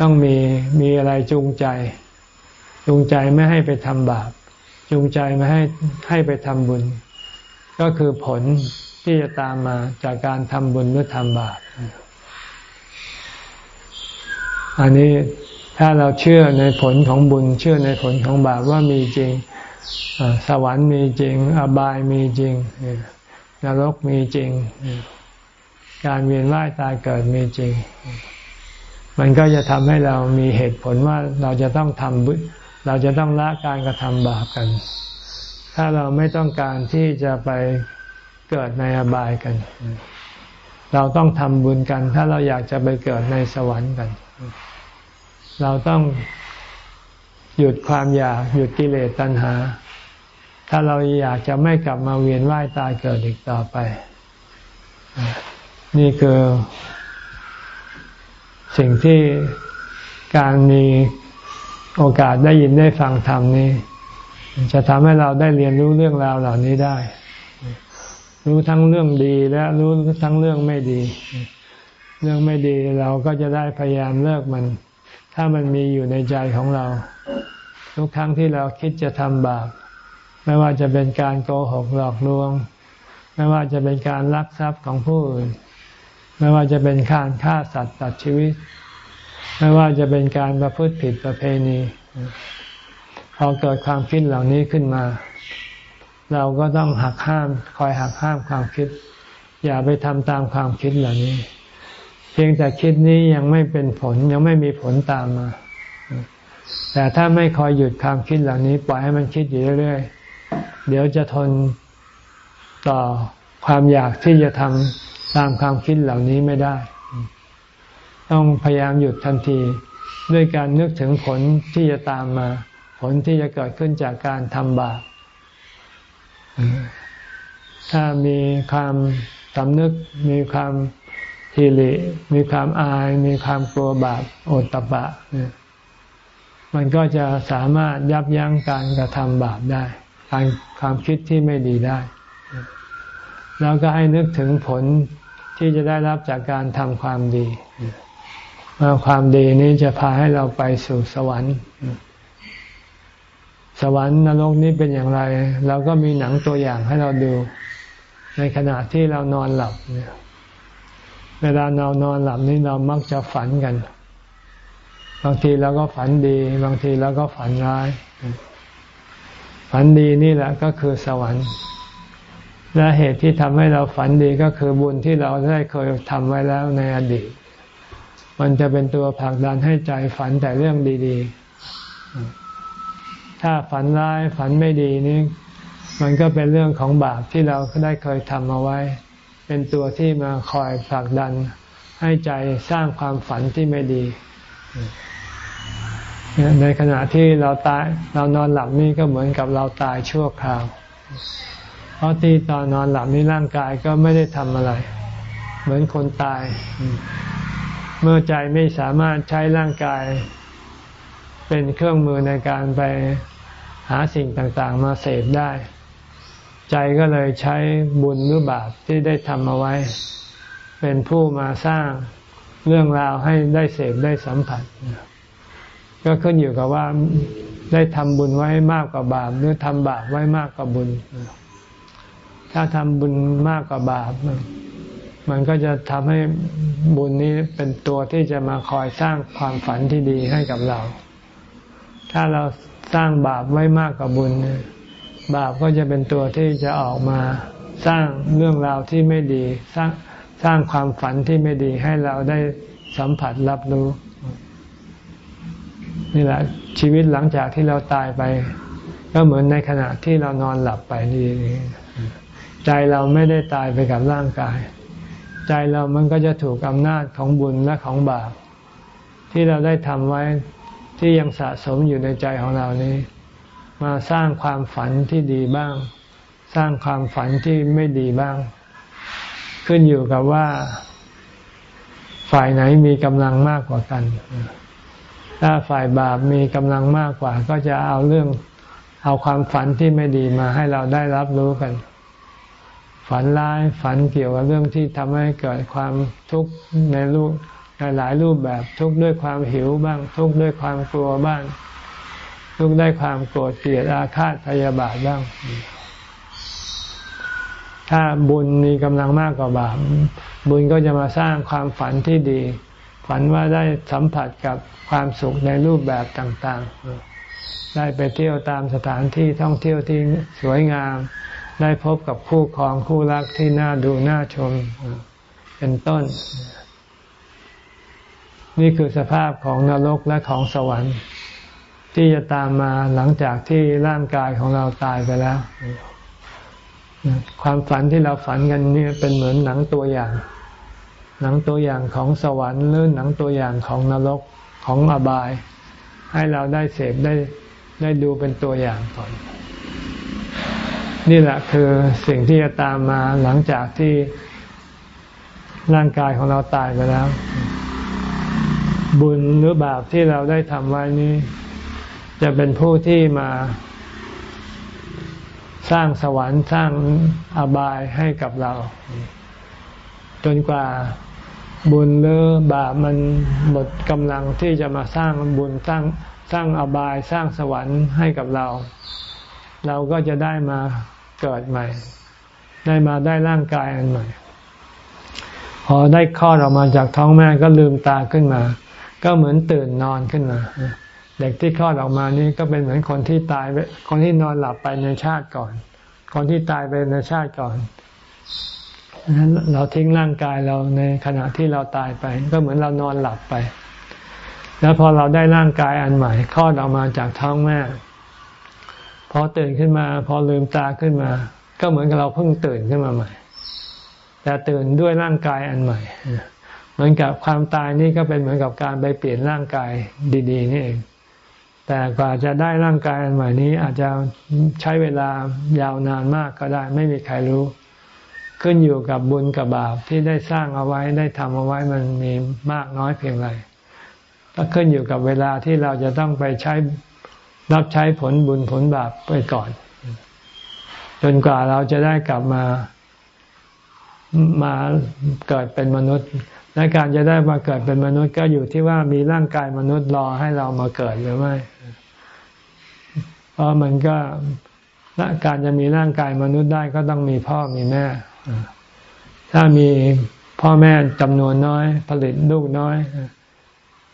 ต้องมีมีอะไรจูงใจ จูงใจไม่ให้ไปทำบาป จูงใจไม่ให้ให้ไปทำบุญ ก็คือผลที่จะตามมาจากการทำบุญหรือทำบาป อันนี้ ถ้าเราเชื่อในผลของบุญ เชื่อในผลของบาปว่ามีจริง สวรรค์มีจริง อบายมีจริง นรกมีจริง การเวียนว่ายตายเกิดมีจริง มันก็จะทำให้เรามีเหตุผลว่าเราจะต้องทำบุญเราจะต้องละการกระทำบาปกัน ถ้าเราไม่ต้องการที่จะไปเกิดในอบายกัน เราต้องทำบุญกัน ถ้าเราอยากจะไปเกิดในสวรรค์กัน เราต้องหยุดความอยากหยุดกิเลสตัณหา ถ้าเราอยากจะไม่กลับมาเวียนว่ายตายเกิดอีกต่อไป นี่คือสิ่งที่การมีโอกาสได้ยินได้ฟังธรรมนี้ จะทำให้เราได้เรียนรู้เรื่องราวเหล่านี้ได้ รู้ทั้งเรื่องดีและรู้ทั้งเรื่องไม่ดี เรื่องไม่ดีเราก็จะได้พยายามเลิกมัน ถ้ามันมีอยู่ในใจของเรา ทุกครั้งที่เราคิดจะทำบาป ไม่ว่าจะเป็นการโกหกหลอกลวง ไม่ว่าจะเป็นการลักทรัพย์ของผู้อื่น ไม่ว่าจะเป็นการฆ่าสัตว์ตัดชีวิต ไม่ว่าจะเป็นการประพฤติผิดประเพณี พอเกิดความคิดเหล่านี้ขึ้นมา เราก็ต้องหักห้าม คอยหักห้ามความคิด อย่าไปทำตามความคิดเหล่านี้ พียงแต่คิดนี้ยังไม่เป็นผลยังไม่มีผลตามมา แต่ถ้าไม่คอยหยุดความคิดเหล่านี้ ปล่อยให้มันคิดอยู่เรื่อยๆ เดี๋ยวจะทนต่อความอยากที่จะทำตามความคิดเหล่านี้ไม่ได้ ต้องพยายามหยุดทันที ด้วยการนึกถึงผลที่จะตามมา ผลที่จะเกิดขึ้นจากการทำบาปถ้ามีความสำนึกมีความ ทีริมีความอาย มีความกลัวบาปโอตตะปะ มันก็จะสามารถยับยั้งการกระทำบาปได้ การความคิดที่ไม่ดีได้ แล้วก็ให้นึกถึงผลที่จะได้รับจากการทำความดีว่าความดีนี้จะพาให้เราไปสู่สวรรค์ สวรรค์นรกนี้เป็นอย่างไร เราก็มีหนังตัวอย่างให้เราดู ในขณะที่เรานอนหลับเนี่ย เวลาเรานอนหลับนี่เรามักจะฝันกัน บางทีเราก็ฝันดี บางทีเราก็ฝันร้าย ฝันดีนี่แหละก็คือสวรรค์ และเหตุที่ทำให้เราฝันดีก็คือบุญที่เราได้เคยทำไว้แล้วในอดีต มันจะเป็นตัวผลักดันให้ใจฝันแต่เรื่องดีๆ ถ้าฝันร้ายฝันไม่ดีนี่มันก็เป็นเรื่องของบาปที่เราได้เคยทำเอาไว้ เป็นตัวที่มาคอยผลักดัน ให้ใจสร้างความฝันที่ไม่ดี ในขณะที่เราตายเรานอนหลับนี่ก็เหมือนกับเราตายชั่วคราว เพราะที่ตอนนอนหลับนี้ร่างกายก็ไม่ได้ทำอะไร เหมือนคนตาย เมื่อใจไม่สามารถใช้ร่างกาย เป็นเครื่องมือในการไปหาสิ่งต่างๆ มาเสพได้ ใจก็เลยใช้บุญหรือบาปที่ได้ทำเอาไว้ เป็นผู้มาสร้างเรื่องราวให้ได้เสพได้สัมผัส ก็ขึ้นอยู่กับว่าได้ทำบุญไว้มากกว่าบาปหรือทำบาปไว้มากกว่าบุญ ถ้าทำบุญมากกว่าบาป มันก็จะทำให้บุญนี้เป็นตัวที่จะมาคอยสร้างความฝันที่ดีให้กับเรา ถ้าเราสร้างบาปไว้มากกว่าบุญ บาปก็จะเป็นตัวที่จะออกมาสร้างเรื่องราวที่ไม่ดี สร้างสร้างความฝันที่ไม่ดีให้เราได้สัมผัสรับรู้ นี่แหละชีวิตหลังจากที่เราตายไป ก็เหมือนในขณะที่เรานอนหลับไปนี่ใจเราไม่ได้ตายไปกับร่างกาย ใจเรามันก็จะถูกอำนาจของบุญและของบาป ที่เราได้ทำไว้ที่ยังสะสมอยู่ในใจของเรานี้ มาสร้างความฝันที่ดีบ้าง สร้างความฝันที่ไม่ดีบ้าง ขึ้นอยู่กับว่า ฝ่ายไหนมีกำลังมากกว่ากัน ถ้าฝ่ายบาปมีกำลังมากกว่า ก็จะเอาเรื่องเอาความฝันที่ไม่ดีมาให้เราได้รับรู้กัน ฝันร้ายฝันเกี่ยวกับเรื่องที่ทำให้เกิดความทุกข์ในรูปในหลายรูปแบบทุกข์ด้วยความหิวบ้าง ทุกข์ด้วยความกลัวบ้าง ทุกข์ด้ความโกรธเกลียดอาฆาตพยาบาทบ้าง ถ้าบุญมีกำลังมากกว่าบาปบุญก็จะมาสร้างความฝันที่ดี ฝันว่าได้สัมผัสกับความสุขในรูปแบบต่าง ๆ ได้ไปเที่ยวตามสถานที่ท่องเที่ยวที่สวยงาม ได้พบกับคู่ครองคู่รักที่น่าดูน่าชม เป็นต้น นี่คือสภาพของนรกและของสวรรค์ ที่จะตามมาหลังจากที่ร่างกายของเราตายไปแล้ว ความฝันที่เราฝันกันนี่เป็นเหมือนหนังตัวอย่าง หนังตัวอย่างของสวรรค์หรือหนังตัวอย่างของนรกของอบาย ให้เราได้เสพได้ได้ดูเป็นตัวอย่างก่อน นี่แหละคือสิ่งที่จะตามมาหลังจากที่ร่างกายของเราตายไปแล้ว บุญหรือบาปที่เราได้ทำไว้นี้ จะเป็นผู้ที่มาสร้างสวรรค์สร้างอบายให้กับเรา จนกว่าบุญหรือบาปมันหมดกำลังที่จะมาสร้างบุญสร้างสร้างอบายสร้างสวรรค์ให้กับเรา เราก็จะได้มาเกิดใหม่ ได้มาได้ร่างกายอันใหม่ พอได้คลอดออกมาจากท้องแม่ก็ลืมตาขึ้นมา ก็เหมือนตื่นนอนขึ้นมา เด็กที่คลอดออกมานี่ก็เป็นเหมือนคนที่ตายคนที่นอนหลับไปในชาติก่อน คนที่ตายไปในชาติก่อนนั้นเราทิ้งร่างกายเราในขณะที่เราตายไป ก็เหมือนเรานอนหลับไป แล้วพอเราได้ร่างกายอันใหม่คลอดออกมาจากท้องแม่พอตื่นขึ้นมา พอลืมตาขึ้นมา ก็เหมือนกับเราเพิ่งตื่นขึ้นมาใหม่ แต่ตื่นด้วยร่างกายอันใหม่เหมือนกับความตายนี่ก็เป็นเหมือนกับการไปเปลี่ยนร่างกายดี ๆ นี่เอง แต่กว่าจะได้ร่างกายอันใหม่นี้อาจจะใช้เวลายาวนานมากก็ได้ ไม่มีใครรู้ ขึ้นอยู่กับบุญกับบาปที่ได้สร้างเอาไว้ได้ทำเอาไว้มันมีมากน้อยเพียงไรก็ขึ้นอยู่กับเวลาที่เราจะต้องไปใช้รับใช้ผลบุญผลบาปไปก่อน จนกว่าเราจะได้กลับมามาเกิดเป็นมนุษย์ และการจะได้มาเกิดเป็นมนุษย์ก็อยู่ที่ว่ามีร่างกายมนุษย์รอให้เรามาเกิดหรือไม่ เพราะมันก็การจะมีร่างกายมนุษย์ได้ก็ต้องมีพ่อมีแม่ ถ้ามีพ่อแม่จำนวนน้อย ผลิตลูกน้อย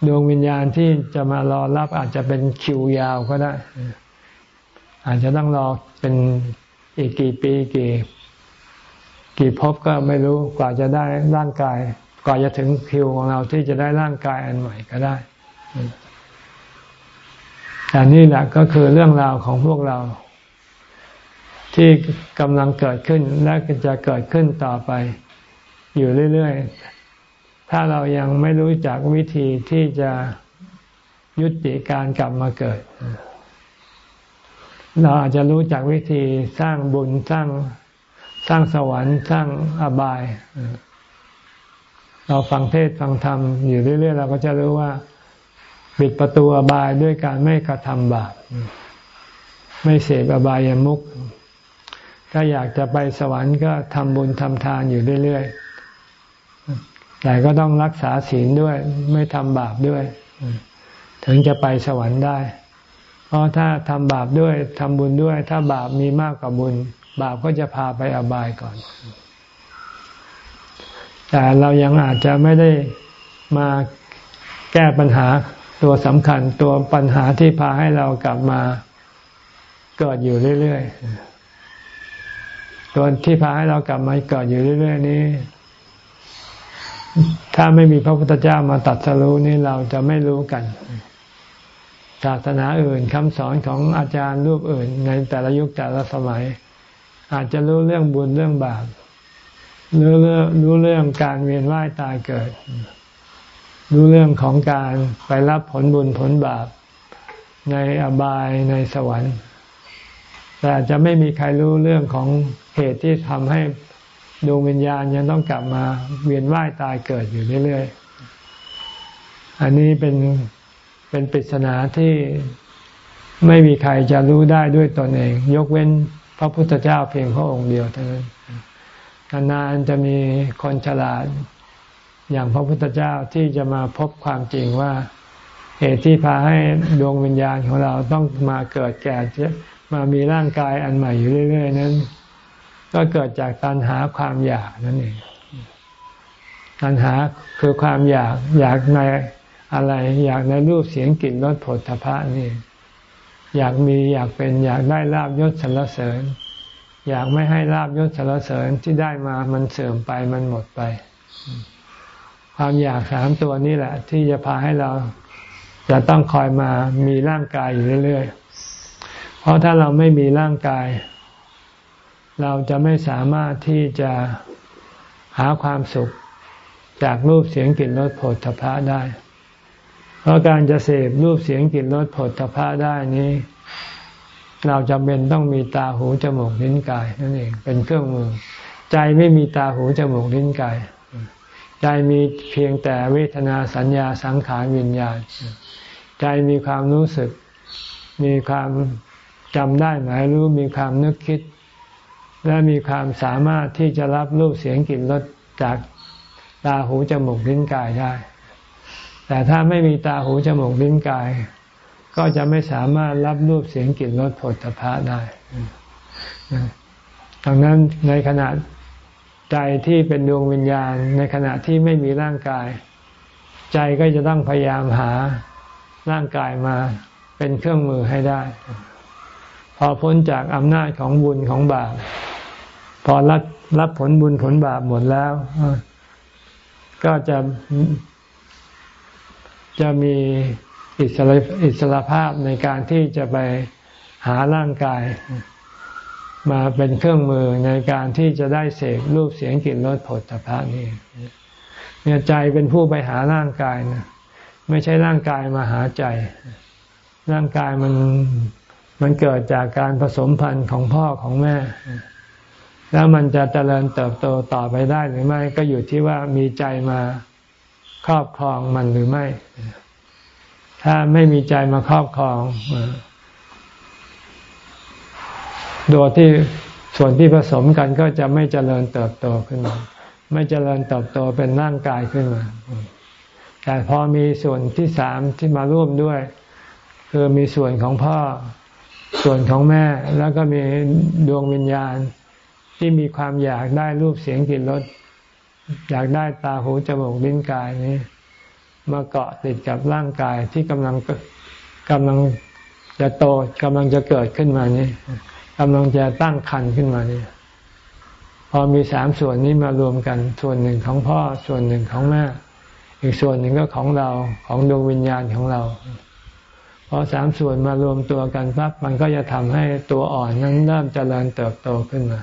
ดวงวิญญาณที่จะมารอรับอาจจะเป็นคิวยาวก็ได้ อาจจะต้องรอเป็นอีกกี่ปีกี่ กี่ภพก็ไม่รู้กว่าจะได้ร่างกายก่อนจะถึงคิวของเราที่จะได้ร่างกายอันใหม่ก็ได้ แต่นี่แหละก็คือเรื่องราวของพวกเรา ที่กำลังเกิดขึ้นและจะเกิดขึ้นต่อไป อยู่เรื่อยๆ ถ้าเรายังไม่รู้จักวิธีที่จะยุติการกลับมาเกิด เราอาจจะรู้จักวิธีสร้างบุญสร้างสร้างสวรรค์สร้างอบาย เราฟังเทศฟังธรรมอยู่เรื่อย ๆ เราก็จะรู้ว่า ปิดประตูอบายด้วยการไม่กระทำบาปไม่เสพอบายามุขถ้าอยากจะไปสวรรค์ก็ทำบุญทำทานอยู่เรื่อยๆ แต่ก็ต้องรักษาศีลด้วย ไม่ทำบาปด้วย ถึงจะไปสวรรค์ได้ เพราะถ้าทำบาปด้วยทำบุญด้วย ถ้าบาปมีมากกว่าบุญ บาปก็จะพาไปอบายก่อน แต่เรายังอาจจะไม่ได้มาแก้ปัญหา ตัวสำคัญตัวปัญหาที่พาให้เรากลับมาเกิดอยู่เรื่อยๆตัวที่พาให้เรากลับมาเกิดอยู่เรื่อย ๆ นี้ ถ้าไม่มีพระพุทธเจ้ามาตัดสรู้นี่เราจะไม่รู้กันศาสนาอื่นคำสอนของอาจารย์รูปอื่น ในแต่ละยุคแต่ละสมัย อาจจะรู้เรื่องบุญเรื่องบาปรู้เรื่องรู้เรื่องการเวียนว่ายตายเกิด รู้เรื่องของการไปรับผลบุญผลบาปในอบายในสวรรค์ แต่จะไม่มีใครรู้เรื่องของเหตุที่ทำให้ดวงวิญญาณยังต้องกลับมาเวียนว่ายตายเกิดอยู่เรื่อยๆ อันนี้เป็นเป็นปริศนาที่ไม่มีใครจะรู้ได้ด้วยตนเอง ยกเว้นพระพุทธเจ้าเพียงพระองค์เดียวเท่านั้นนานๆจะมีคนฉลาด อย่างพระพุทธเจ้าที่จะมาพบความจริงว่าเหตุที่พาให้ดวงวิญญาณของเราต้องมาเกิดแก่มามีร่างกายอันใหม่อยู่เรื่อย ๆ นั้น ก็เกิดจากตัณหาความอยากนั่นเองตัณหาคือความอยากอยากในอะไรอยากในรูปเสียงกลิ่นรสผลทพะนี่ อยากมีอยากเป็นอยากได้ลาบยศสรรเสริญ อยากไม่ให้ลาบยศสารเสริญที่ได้มามันเสื่อมไปมันหมดไป ความอยากสามตัวนี้แหละ ที่จะพาให้เราจะต้องคอยมามีร่างกายอยู่เรื่อยๆ เพราะถ้าเราไม่มีร่างกาย เราจะไม่สามารถที่จะหาความสุขจากรูปเสียงกลิ่นรสผลทพะได้ เพราะการจะเสพรูปเสียงกลิ่นรสผลทพะได้นี้ เราจำเป็นต้องมีตาหูจมูกลิ้นกายนั่นเองเป็นเครื่องมือ ใจไม่มีตาหูจมูกลิ้นกาย ใจมีเพียงแต่เวทนาสัญญาสังขารวิญญาณ ใจมีความรู้สึก มีความจำได้หมายรู้มีความนึกคิด และมีความสามารถที่จะรับรูปเสียงกลิ่นรสจากตาหูจมูกลิ้นกายได้ แต่ถ้าไม่มีตาหูจมูกลิ้นกาย ก็จะไม่สามารถรับรูปเสียงกลิ่นรสผลตภะได้ดังนั้นในขณะ ใจที่เป็นดวงวิญญาณในขณะที่ไม่มีร่างกาย ใจก็จะต้องพยายามหาร่างกายมาเป็นเครื่องมือให้ได้ พอพ้นจากอำนาจของบุญของบาปพอรับรับผลบุญผลบาปหมดแล้ว ก็จะจะมีอิสระอิสระภาพในการที่จะไปหาร่างกาย มาเป็นเครื่องมือในการที่จะได้เสกรูปเสียงกลิ่นรสผลตภะนี่เนี่ยใจเป็นผู้ไปหาร่างกายนะไม่ใช่ร่างกายมาหาใจ ร่างกายมันมันเกิดจากการผสมพันธุ์ของพ่อของแม่ แล้วมันจะเจริญเติบโตต่อไปได้หรือไม่ ก็อยู่ที่ว่ามีใจมาครอบครองมันหรือไม่ ถ้าไม่มีใจมาครอบครอง โดยที่ส่วนที่ผสมกันก็จะไม่เจริญเติบโตขึ้นมา ไม่เจริญเติบโตเป็นร่างกายขึ้นมา แต่พอมีส่วนที่สามที่มาร่วมด้วย คือมีส่วนของพ่อส่วนของแม่แล้วก็มีดวงวิญญาณที่มีความอยากได้รูปเสียงกลิ่นรสอยากได้ตาหูจมูกลิ้นกายนี้ มาเกาะติดกับร่างกายที่กำลังกำลังจะโตกำลังจะเกิดขึ้นมานี้ กำลังจะตั้งคันขึ้นมาเนี่ยพอมีสามส่วนนี้มารวมกัน ส่วนหนึ่งของพ่อส่วนหนึ่งของแม่ อีกส่วนหนึ่งก็ของเราของดวงวิญญาณของเราพอสามส่วนมารวมตัวกันปั๊บมันก็จะทำให้ตัวอ่อนนั้นเริ่มเจริญเติบโตขึ้นมา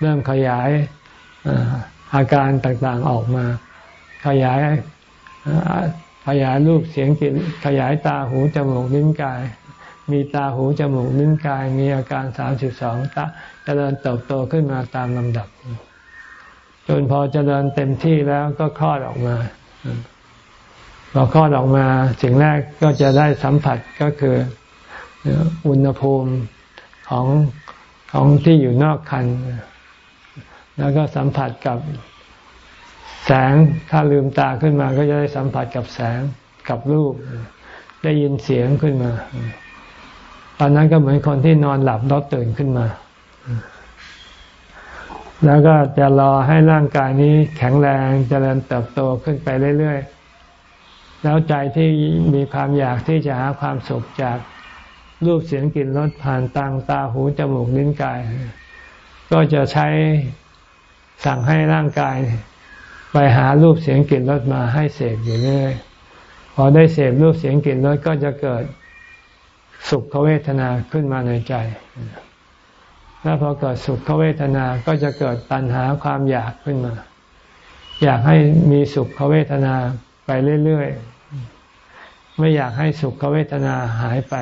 เริ่มขยายอาการต่างๆออกมา ขยายขยายรูปเสียงกลิ่นขยายตาหูจมูกลิ้นกาย มีตาหูจมูกลิ้นกายมีอาการสามสิบสองตะเจริญเติบโตขึ้นมาตามลำดับ จนพอเจริญเต็มที่แล้วก็คลอดออกมาพอคลอดออกมาสิ่งแรกก็จะได้สัมผัสก็คืออุณหภูมิของของที่อยู่นอกคัน แล้วก็สัมผัสกับแสง ถ้าลืมตาขึ้นมาก็จะได้สัมผัสกับแสงกับรูป ได้ยินเสียงขึ้นมา ตอนนั้นก็เหมือนคนที่นอนหลับแล้วตื่นขึ้นมา แล้วก็จะรอให้ร่างกายนี้แข็งแรงจเจริญเติบโตขึ้นไปเรื่อยๆ แล้วใจที่มีความอยากที่จะหาความสุขจากรูปเสียงกลิ่นรสผ่านตางตาหูจมูกลิ้นกาย ก็จะใช้สั่งให้ร่างกาย ไปหารูปเสียงกลิ่นรสมาให้เสพอยู่เรื่อยพอได้เสพรูปเสียงกลิ่นรสก็จะเกิด สุขเวทนาขึ้นมาในใจ แล้วพอเกิดสุขเวทนาก็จะเกิดตัณหาความอยากขึ้นมา อยากให้มีสุขเวทนาไปเรื่อยๆ ไม่อยากให้สุขเวทนาหายไป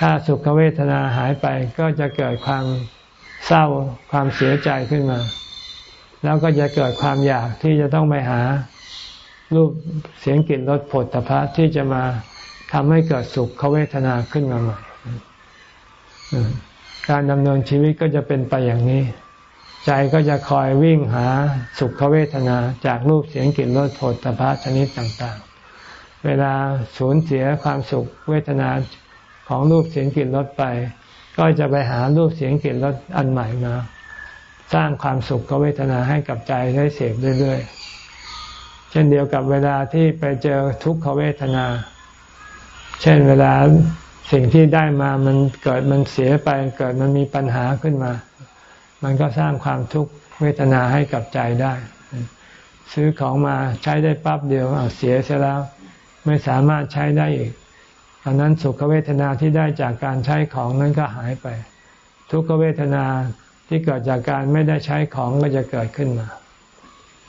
ถ้าสุขเวทนาหายไปก็จะเกิดความเศร้าความเสียใจขึ้นมา แล้วก็จะเกิดความอยากที่จะต้องไปหารูปเสียงกลิ่นรสผลตภะที่จะมา ทำให้เกิดสุขเวทนาขึ้นมาใหม่การดำเนินชีวิตก็จะเป็นไปอย่างนี้ ใจก็จะคอยวิ่งหาสุขเวทนาจากรูปเสียงกลิ่นรสโผลตภะชนิดต่าง ๆ เวลาสูญเสียความสุขเวทนาของรูปเสียงกลิ่นรสไป ก็จะไปหารูปเสียงกลิ่นรสอันใหม่มาสร้างความสุขเวทนาให้กับใจได้เสพเรื่อยๆ เช่นเดียวกับเวลาที่ไปเจอทุกขเวทนา เช่นเวลาสิ่งที่ได้มามันเกิดมันเสียไป เกิดมันมีปัญหาขึ้นมา มันก็สร้างความทุกขเวทนาให้กับใจได้ ซื้อของมาใช้ได้ปั๊บเดียวเสียเสียแล้ว ไม่สามารถใช้ได้อีกตอนนั้นสุขเวทนาที่ได้จากการใช้ของนั้นก็หายไป ทุกขเวทนาที่เกิดจากการไม่ได้ใช้ของก็จะเกิดขึ้นมา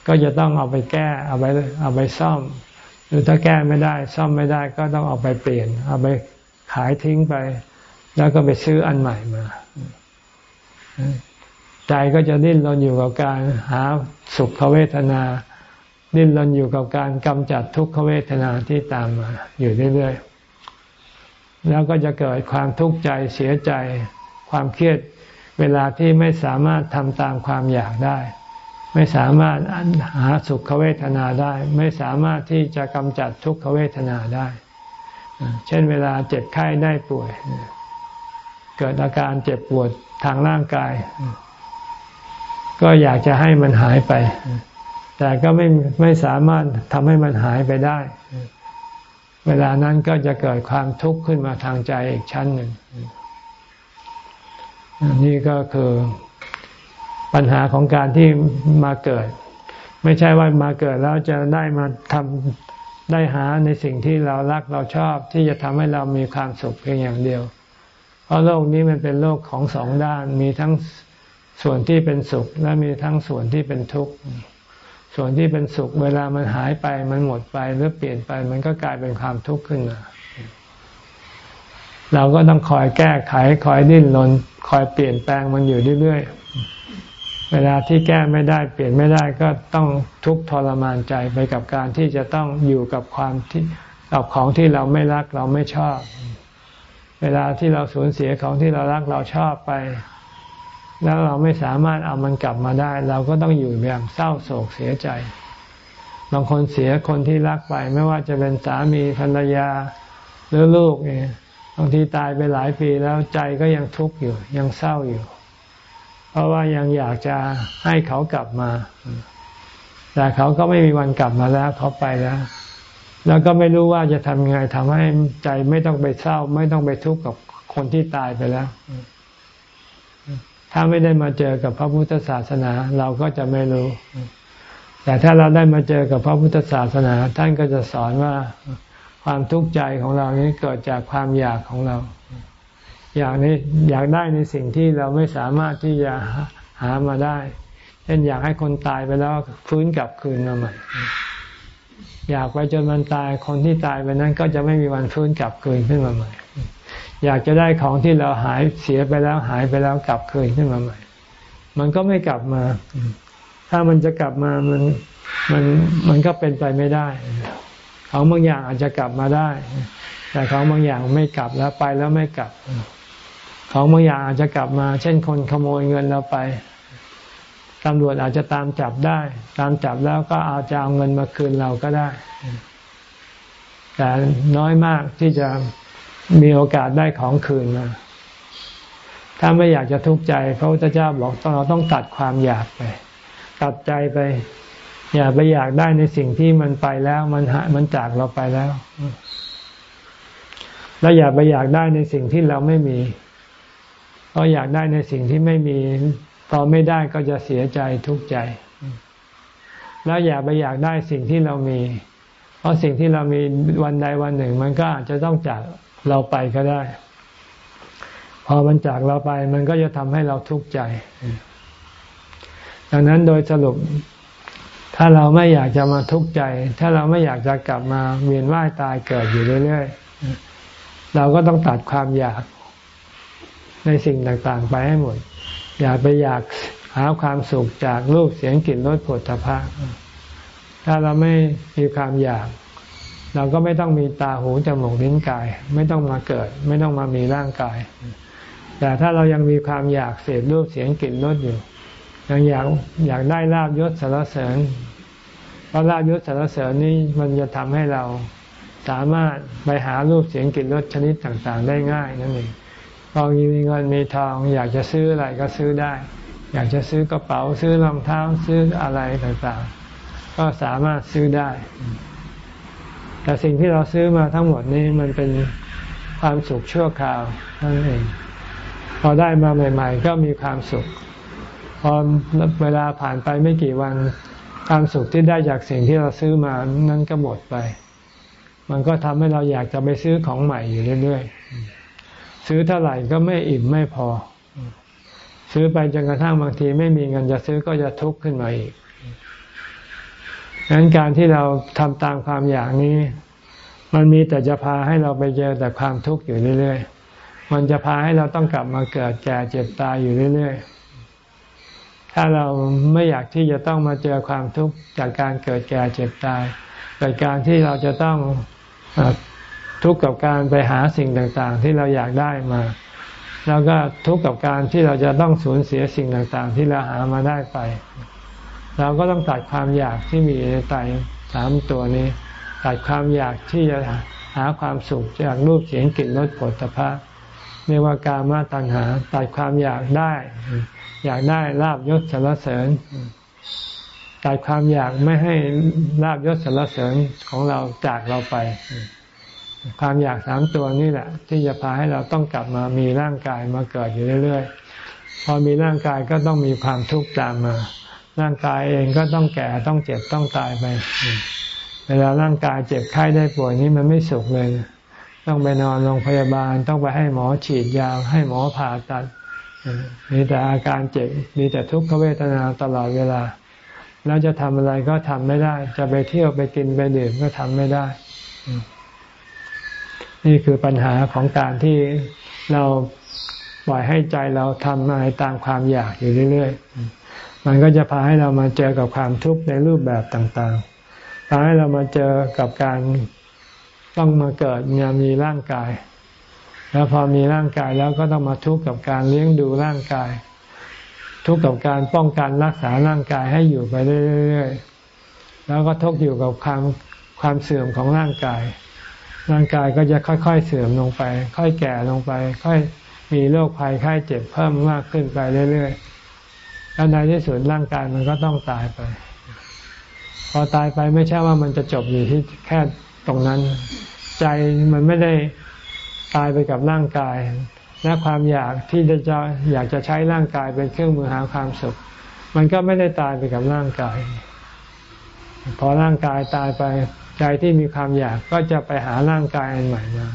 ก็จะต้องเอาไปแก้เอาไปเอาไปซ่อม หรือถ้าแก้ไม่ได้ซ่อมไม่ได้ก็ต้องเอาไปเปลี่ยน เอาไปขายทิ้งไป แล้วก็ไปซื้ออันใหม่มาใจก็จะดิ้นรนอยู่กับการหาสุขเวทนา ดิ้นรนอยู่กับการกำจัดทุกขเวทนาที่ตามมา อยู่เรื่อยๆแล้วก็จะเกิดความทุกข์ใจเสียใจ ความเครียดเวลาที่ไม่สามารถทำตามความอยากได้ ไม่สามารถหาสุขเวทนาได้ ไม่สามารถที่จะกำจัดทุกขเวทนาได้ เช่นเวลาเจ็บไข้ได้ป่วย เกิดอาการเจ็บปวดทางร่างกาย ก็อยากจะให้มันหายไป แต่ก็ไม่ไม่สามารถทำให้มันหายไปได้ เวลานั้นก็จะเกิดความทุกข์ขึ้นมาทางใจอีกชั้นหนึ่งนี่ก็คือ ปัญหาของการที่มาเกิด ไม่ใช่ว่ามาเกิดแล้วจะได้มาทำได้หาในสิ่งที่เรารักเราชอบที่จะทำให้เรามีความสุขเพียงอย่างเดียว เพราะโลกนี้มันเป็นโลกของสองด้านมีทั้งส่วนที่เป็นสุขและมีทั้งส่วนที่เป็นทุกข์ส่วนที่เป็นสุขเวลามันหายไปมันหมดไปหรือเปลี่ยนไป มันก็กลายเป็นความทุกข์ขึ้นมาเราก็ต้องคอยแก้ไข คอยดิ้นรนคอยเปลี่ยนแปลงมันอยู่เรื่อยๆ เวลาที่แก้ไม่ได้เปลี่ยนไม่ได้ก็ต้องทุกข์ทรมานใจไปกับการที่จะต้องอยู่กับความที่กับของที่เราไม่รักเราไม่ชอบ เวลาที่เราสูญเสียของที่เรารักเราชอบไป แล้วเราไม่สามารถเอามันกลับมาได้ เราก็ต้องอยู่อย่างเศร้าโศกเสียใจ บางคนเสียคนที่รักไป ไม่ว่าจะเป็นสามีภรรยาหรือลูกเนี่ยบางทีตายไปหลายปีแล้วใจก็ยังทุกข์อยู่ยังเศร้าอยู่ เพราะว่ายังอยากจะให้เขากลับมา แต่เขาก็ไม่มีวันกลับมาแล้วเขาไปแล้ว แล้วก็ไม่รู้ว่าจะทำยังไงทำให้ใจไม่ต้องไปเศร้า ไม่ต้องไปทุกข์กับคนที่ตายไปแล้ว ถ้าไม่ได้มาเจอกับพระพุทธศาสนา เราก็จะไม่รู้ แต่ถ้าเราได้มาเจอกับพระพุทธศาสนา ท่านก็จะสอนว่าความทุกข์ใจของเรานี้เกิดจากความอยากของเรา อยากนี้อยากได้ในสิ่งที่เราไม่สามารถที่จะหามาได้เช่นอยากให้คนตายไปแล้วฟื้นกลับคืนมาใหม่อยากไปจนมันตายคนที่ตายไปนั้นก็จะไม่มีวันฟื้นกลับคืนขึ้นมาใหม่ อยากจะได้ของที่เราหายเสียไปแล้วหายไปแล้วกลับคืนขึ้นมาใหม่ มันก็ไม่กลับมา ถ้ามันจะกลับมามันมันมันก็เป็นไปไม่ได้ของบางอย่างอาจจะกลับมาได้ แต่ของบางอย่างไม่กลับแล้วไปแล้วไม่กลับ ของบางอย่างอาจจะกลับมา เช่นคนขโมยเงินเราไปตำรวจอาจจะตามจับได้ ตามจับแล้วก็อาจจะเอาเงินมาคืนเราก็ได้ แต่น้อยมากที่จะมีโอกาสได้ของคืนมาถ้าไม่อยากจะทุกข์ใจพระพุทธเจ้าบอกเราต้องตัดความอยากไป ตัดใจไป อย่าไปอยากได้ในสิ่งที่มันไปแล้วมันหมันจากเราไปแล้ว แล้วอย่าไปอยากได้ในสิ่งที่เราไม่มี เพราอยากได้ในสิ่งที่ไม่มีพอไม่ได้ก็จะเสียใจทุกข์ใจ แล้วอย่าไปอยากได้สิ่งที่เรามี เพราะสิ่งที่เรามีวันใดวันหนึ่ง มันก็อาจจะต้องจากเราไปก็ได้ พอมันจากเราไปมันก็จะทำให้เราทุกข์ใจ ดังนั้นโดยสรุป ถ้าเราไม่อยากจะมาทุกข์ใจ ถ้าเราไม่อยากจะกลับมาเวียนว่ายตายเกิดอยู่เรื่อยๆเราก็ต้องตัดความอยาก ในสิ่งต่างๆ ไปให้หมด อย่าไปอยากหาความสุขจากรูปเสียงกลิ่นรสผลพภะถ้าเราไม่มีความอยาก เราก็ไม่ต้องมีตาหูจมูกลิ้นกาย ไม่ต้องมาเกิด ไม่ต้องมามีร่างกาย แต่ถ้าเรายังมีความอยากเสพรูปเสียงกลิ่นรสอยู่ ยังอยากอยากได้ลาบยศสารเสริญเพราะลาบยศสารเสริญนี้มันจะทำให้เราสามารถไปหารูปเสียงกลิ่นรสชนิดต่างๆ ได้ง่ายนั่นเอง พอมีเงินมีทอง อยากจะซื้ออะไรก็ซื้อได้ อยากจะซื้อกระเป๋าซื้อรองเท้าซื้ออะไรต่างๆ ก็สามารถซื้อได้ แต่สิ่งที่เราซื้อมาทั้งหมดนี้มันเป็นความสุขชั่วคราวนั่นเอง พอได้มาใหม่ ๆ ก็มีความสุข พอเวลาผ่านไปไม่กี่วัน ความสุขที่ได้จากสิ่งที่เราซื้อมานั้นก็หมดไป มันก็ทำให้เราอยากจะไปซื้อของใหม่อยู่เรื่อยๆ ซื้อเท่าไหร่ก็ไม่อิ่มไม่พอ ซื้อไปจนกระทั่งบางทีไม่มีเงินจะซื้อก็จะทุกข์ขึ้นมาอีกดังนั้นการที่เราทำตามความอยากนี้ มันมีแต่จะพาให้เราไปเจอแต่ความทุกข์อยู่เรื่อย ๆ มันจะพาให้เราต้องกลับมาเกิดแก่เจ็บตายอยู่เรื่อย ๆถ้าเราไม่อยากที่จะต้องมาเจอความทุกข์จากการเกิดแก่เจ็บตายเกิดการที่เราจะต้อง ทุกข์กับการไปหาสิ่งต่างๆ ที่เราอยากได้มา แล้วก็ทุกข์กับการที่เราจะต้องสูญเสียสิ่งต่างๆ ที่เราหามาได้ไป เราก็ต้องตัดความอยากที่มีในใจสามตัวนี้ ตัดความอยากที่จะหาความสุขจากรูปเสียงกลิ่นรสผลตภะเรียกว่าการมาตัณหาตัดความอยากได้ อยากได้ลาบยศสรรเสริญตัดความอยากไม่ให้ลาบยศสรรเสริญของเราจากเราไป ความอยากสามตัวนี่แหละ ที่จะพาให้เราต้องกลับมามีร่างกายมาเกิดอยู่เรื่อยๆ พอมีร่างกายก็ต้องมีความทุกข์ตามมา ร่างกายเองก็ต้องแก่ต้องเจ็บต้องตายไป เวลาร่างกายเจ็บไข้ได้ป่วยนี้มันไม่สุขเลย ต้องไปนอนโรงพยาบาล ต้องไปให้หมอฉีดยาให้หมอผ่าตัดมีแต่อาการเจ็บมีแต่ทุกขเวทนาตลอดเวลา แล้วจะทำอะไรก็ทำไม่ได้ จะไปเที่ยวไปกินไปดื่มก็ทำไม่ได้ นี่คือปัญหาของการที่เราปล่อยให้ใจเราทำอะไรตามความอยากอยู่เรื่อยๆ มันก็จะพาให้เรามาเจอกับความทุกข์ในรูปแบบต่างๆ พาให้เรามาเจอกับการต้องมาเกิดมีร่างกาย แล้วพอมีร่างกายแล้วก็ต้องมาทุกข์กับการเลี้ยงดูร่างกาย ทุกข์กับการป้องกันรักษาร่างกายให้อยู่ไปเรื่อยๆ แล้วก็ทุกข์อยู่กับความความเสื่อมของร่างกาย ร่างกายก็จะค่อยๆเสื่อมลงไป ค่อยแก่ลงไป ค่อยมีโรคภัยไข้เจ็บเพิ่มมากขึ้นไปเรื่อยๆแล้วในที่สุดร่างกายมันก็ต้องตายไป พอตายไปไม่ใช่ว่ามันจะจบอยู่ที่แค่ตรงนั้น ใจมันไม่ได้ตายไปกับร่างกาย และความอยากที่จะอยากจะใช้ร่างกายเป็นเครื่องมือหาความสุข มันก็ไม่ได้ตายไปกับร่างกาย พอร่างกายตายไป ใจที่มีความอยากก็จะไปหาร่างกายอันใหม่มา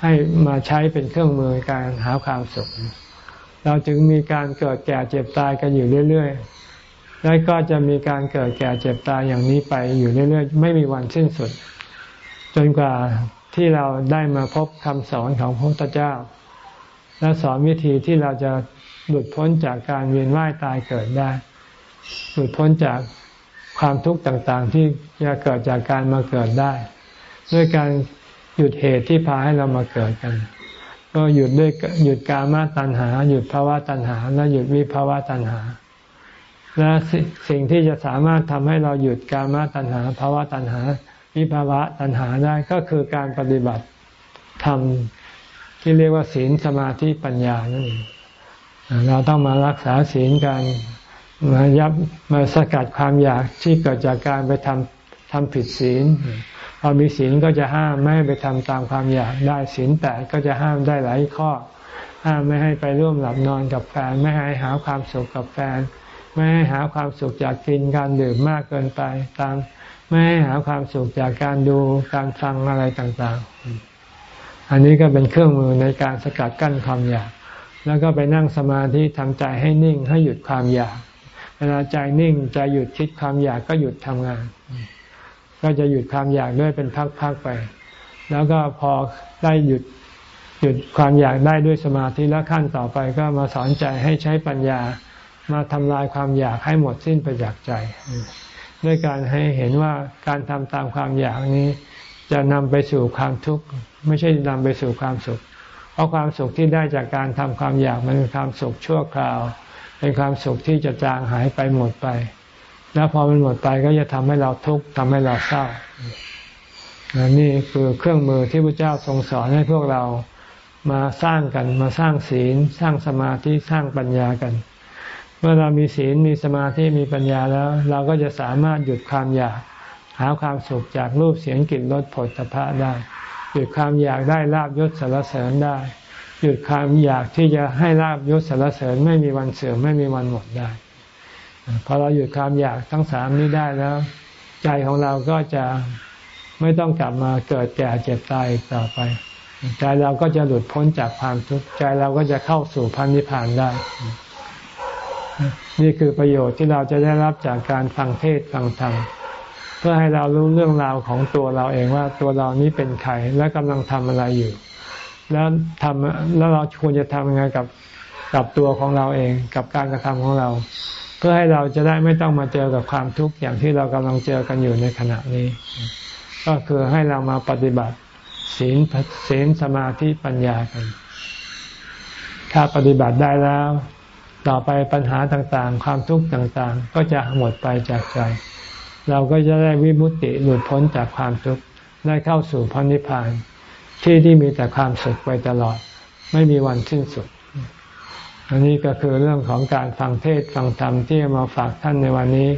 ให้มาใช้เป็นเครื่องมือการหาความสุข เราจึงมีการเกิดแก่เจ็บตายกันอยู่เรื่อยๆ และก็จะมีการเกิดแก่เจ็บตายอย่างนี้ไปอยู่เรื่อยๆ ไม่มีวันสิ้นสุด จนกว่าที่เราได้มาพบคำสอนของพระพุทธเจ้า และสอนวิธีที่เราจะหลุดพ้นจากการเวียนว่ายตายเกิดได้ หลุดพ้นจาก ความทุกข์ต่างๆ ที่จะเกิดจากการมาเกิดได้ ด้วยการหยุดเหตุที่พาให้เรามาเกิดกัน ก็หยุดด้วยหยุดกามาตัณหา หยุดภาวะตัณหา และหยุดวิภาวะตัณหา และสิ่งที่จะสามารถทำให้เราหยุดกามาตัณหาภาวะตัณหา วิภาวะตัณหาได้ก็คือการปฏิบัติทำที่เรียกว่าศีลสมาธิปัญญานั่นเองเราต้องมารักษาศีลกัน มายับมาสกัดความอยากที่เกิดจากการไปทำทำผิดศีลพอมีศีลก็จะห้ามไม่ให้ไปทำตามความอยากได้ศีลแต่ก็จะห้ามได้หลายข้อ ห้ามไม่ให้ไปร่วมหลับนอนกับแฟน ไม่ให้หาความสุขกับแฟน ไม่ให้หาความสุขจากกินการดื่มมากเกินไปตามไม่ให้หาความสุขจากการดูการฟังอะไรต่างๆ อันนี้ก็เป็นเครื่องมือในการสกัดกั้นความอยาก แล้วก็ไปนั่งสมาธิทำใจให้นิ่งให้หยุดความอยาก เวลาใจนิ่งใจหยุดคิดความอยากก็หยุดทำงาน ก็จะหยุดความอยากด้วยเป็นพักๆไป แล้วก็พอได้หยุดหยุดความอยากได้ด้วยสมาธิแล้วขั้นต่อไปก็มาสอนใจให้ใช้ปัญญามาทำลายความอยากให้หมดสิ้นไปจากใจ ด้วยการให้เห็นว่าการทำตามความอยากนี้ จะนำไปสู่ความทุกข์ไม่ใช่นำไปสู่ความสุข เพราะความสุขที่ได้จากการทำความอยากมันเป็นความสุขชั่วคราว เป็นความสุขที่จะจางหายไปหมดไป แล้วพอมันหมดไปก็จะทำให้เราทุกข์ทำให้เราเศร้า นี่คือเครื่องมือที่พระเจ้าทรงสอนให้พวกเรามาสร้างกันมาสร้างศีล สร้างสมาธิสร้างปัญญากัน เมื่อเรามีศีลมีสมาธิมีปัญญาแล้ว เราก็จะสามารถหยุดความอยาก หาความสุขจากรูปเสียงกลิ่นรสผลตภะได้ หยุดความอยากได้ลาบยศสารเสริญได้ หยุดความอยากที่จะให้ลาบยศสารเสริญไม่มีวันเสื่อมไม่มีวันหมดได้พอเราหยุดความอยากทั้งสามนี้ได้แล้ว ใจของเราก็จะไม่ต้องกลับมาเกิดแก่เจ็บตายต่อไป ใจเราก็จะหลุดพ้นจากความทุกข์ใจเราก็จะเข้าสู่พันธิพานได้ นี่คือประโยชน์ที่เราจะได้รับจากการฟังเทศฟังธรรมเพื่อให้เรารู้เรื่องราวของตัวเราเองว่าตัวเรานี้เป็นใครและกำลังทำอะไรอยู่ แล้วทำแล้วเราควรจะทำยังไงกับกับตัวของเราเอง กับการกระทำของเรา เพื่อให้เราจะได้ไม่ต้องมาเจอกับความทุกข์อย่างที่เรากำลังเจอกันอยู่ในขณะนี้ ก็คือให้เรามาปฏิบัติศีลศีลสมาธิปัญญากัน ถ้าปฏิบัติได้แล้ว ต่อไปปัญหาต่างๆ ความทุกข์ต่างๆ ก็จะหมดไปจากใจ เราก็จะได้วิมุตติหลุดพ้นจากความทุกข์ได้เข้าสู่พระนิพพาน ที่ที่มีแต่ความสุขไปตลอด ไม่มีวันสิ้นสุด อันนี้ก็คือเรื่องของการฟังเทศฟังธรรมที่มาฝากท่านในวันนี้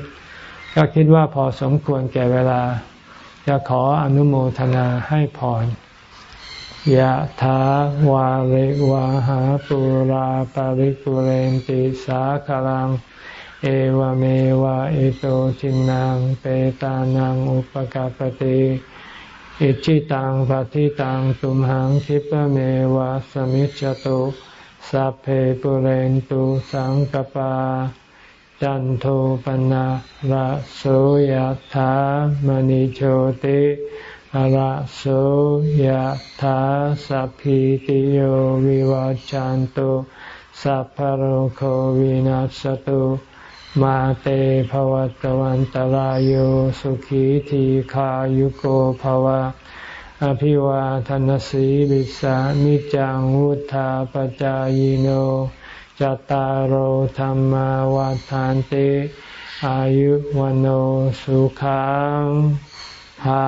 ก็คิดว่าพอสมควรแก่เวลา จะขออนุโมทนาให้พรยะถาวาริวาหาปุราปาริปุเรนติสาคลัง เอวเมวะอิโตจินังเปตานังอุปกาปติ อิจิตังปฏิตังตุมหังคิปเมวะสมิจจตุสัพเพปุเรนตุสังกปา จันโทปนะระโสยธามณิโชติระโสยธาสัพพิติโยวิวัจจันตุสัพพโรโควินัสตุ มาเตภวตวันตารโยสุขีทีขายุโกภวะ อภิวาทนสีบิสานิจังวุธาปจายโนจตารโหธรรมวาทานติ อายุวันโอสุขังภา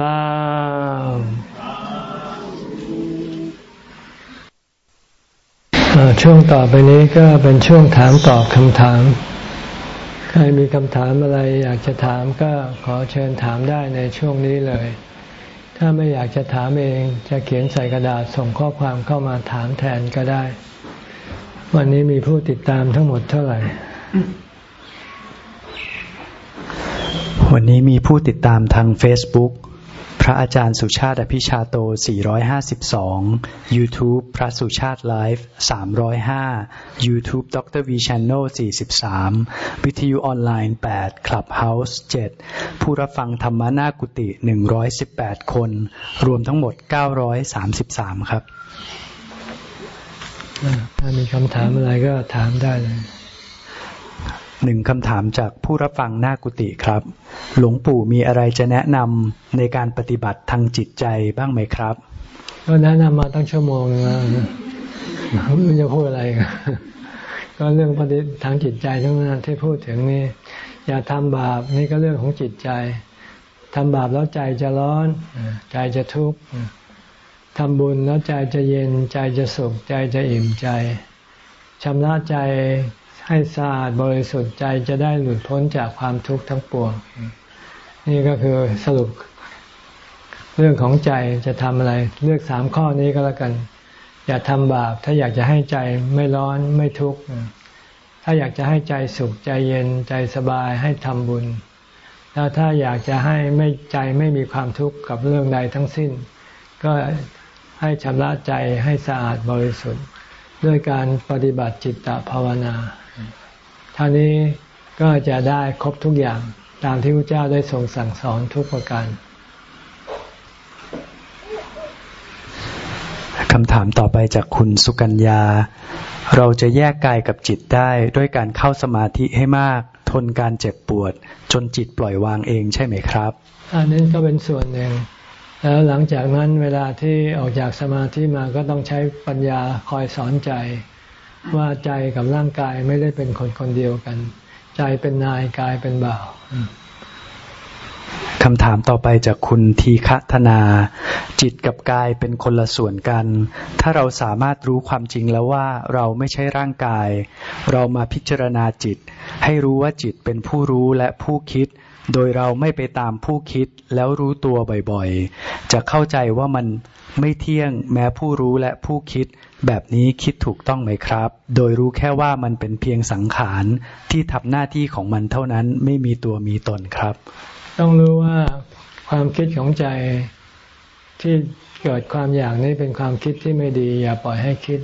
ลังช่วงต่อไปนี้ก็เป็นช่วงถามตอบคำถาม ใครมีคำถามอะไรอยากจะถามก็ขอเชิญถามได้ในช่วงนี้เลย ถ้าไม่อยากจะถามเองจะเขียนใส่กระดาษส่งข้อความเข้ามาถามแทนก็ได้ วันนี้มีผู้ติดตามทั้งหมดเท่าไหร่ วันนี้มีผู้ติดตามทาง Facebook ระอาจารย์สุชาติอภิชาโต 452 YouTube พระสุชาติไลฟ์ 305 YouTube ดร V Channel 43 วิทยุออนไลน์ 8 Clubhouse 7 ผู้รับฟังธรรมนากุติ 118 คน รวมทั้งหมด 933 ครับ ถ้ามีคำถามอะไรก็ถามได้เลย หนึ่งคำถามจากผู้รับฟังหน้ากุฏิครับ หลวงปู่มีอะไรจะแนะนำในการปฏิบัติทางจิตใจบ้างไหมครับ ก็แนะนำมาตั้งชั่วโมงแล้วไม่จะพูดอะไร ก็เรื่องปฏิทางจิตใจทั้งนั้นที่พูดถึงนี่อย่าทำบาปนี่ก็เรื่องของจิตใจทำบาปแล้วใจจะร้อน ใจจะทุกข์ทำบุญแล้วใจจะเย็นใจจะสุขใจจะอิ่มใจชำระใจ ให้สะอาดบริสุทธิ์ใจจะได้หลุดพ้นจากความทุกข์ทั้งปวง นี่ก็คือสรุปเรื่องของใจจะทำอะไร เลือกสามข้อนี้ก็แล้วกัน อย่าทำบาป ถ้าอยากจะให้ใจไม่ร้อนไม่ทุกข์ถ้าอยากจะให้ใจสุขใจเย็นใจสบายให้ทำบุญ แล้วถ้าอยากจะให้ไม่ใจไม่มีความทุกข์กับเรื่องใดทั้งสิ้น ก็ให้ชำระใจให้สะอาดบริสุทธิ์ ด้วยการปฏิบัติจิตตภาวนาท่านี้ก็จะได้ครบทุกอย่างตามที่พระเจ้าได้ทรงสั่งสอนทุกประการคำถามต่อไปจากคุณสุกัญญา เราจะแยกกายกับจิตได้ด้วยการเข้าสมาธิให้มาก ทนการเจ็บปวด จนจิตปล่อยวางเองใช่ไหมครับ อันนี้ก็เป็นส่วนหนึ่ง แล้วหลังจากนั้นเวลาที่ออกจากสมาธิมาก็ต้องใช้ปัญญาคอยสอนใจ ว่าใจกับร่างกายไม่ได้เป็นคนคนเดียวกัน ใจเป็นนายกายเป็นบ่าวคำถามต่อไปจากคุณทีฆธนา จิตกับกายเป็นคนละส่วนกัน ถ้าเราสามารถรู้ความจริงแล้วว่าเราไม่ใช่ร่างกาย เรามาพิจารณาจิต ให้รู้ว่าจิตเป็นผู้รู้และผู้คิด โดยเราไม่ไปตามผู้คิดแล้วรู้ตัวบ่อยๆ จะเข้าใจว่ามันไม่เที่ยงแม้ผู้รู้และผู้คิด แบบนี้คิดถูกต้องไหมครับ โดยรู้แค่ว่ามันเป็นเพียงสังขารที่ทำหน้าที่ของมันเท่านั้นไม่มีตัวมีตนครับ ต้องรู้ว่าความคิดของใจที่เกิดความอยากนี้เป็นความคิดที่ไม่ดี อย่าปล่อยให้คิด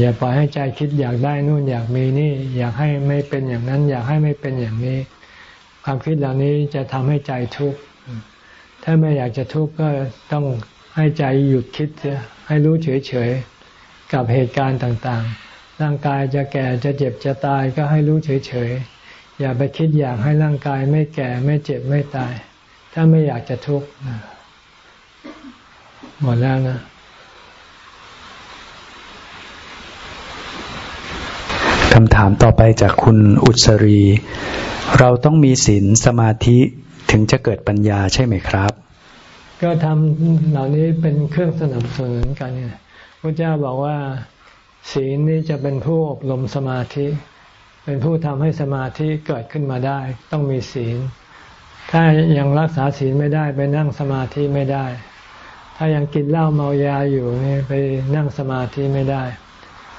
อย่าปล่อยให้ใจคิดอยากได้นู่นอยากมีนี่ อยากให้ไม่เป็นอย่างนั้น อยากให้ไม่เป็นอย่างนี้ ความคิดเหล่านี้จะทำให้ใจทุกข์ถ้าไม่อยากจะทุกข์ก็ต้องให้ใจหยุดคิดให้รู้เฉยๆกับเหตุการณ์ต่างๆ ร่างกายจะแก่จะเจ็บจะตายก็ให้รู้เฉยๆอย่าไปคิดอยากให้ร่างกายไม่แก่ไม่เจ็บไม่ตาย ถ้าไม่อยากจะทุกข์หมดแล้วนะคำถามต่อไปจากคุณอุศรี เราต้องมีศีลสมาธิถึงจะเกิดปัญญาใช่ไหมครับ ก็ทำเหล่านี้เป็นเครื่องสนับสนุนกันเนี่ยพระเจ้าบอกว่า ศีลนี้จะเป็นผู้อบรมสมาธิ เป็นผู้ทำให้สมาธิเกิดขึ้นมาได้ ต้องมีศีล ถ้ายังรักษาศีลไม่ได้ไปนั่งสมาธิไม่ได้ ถ้ายังกินเหล้าเมายาอยู่นี่ไปนั่งสมาธิไม่ได้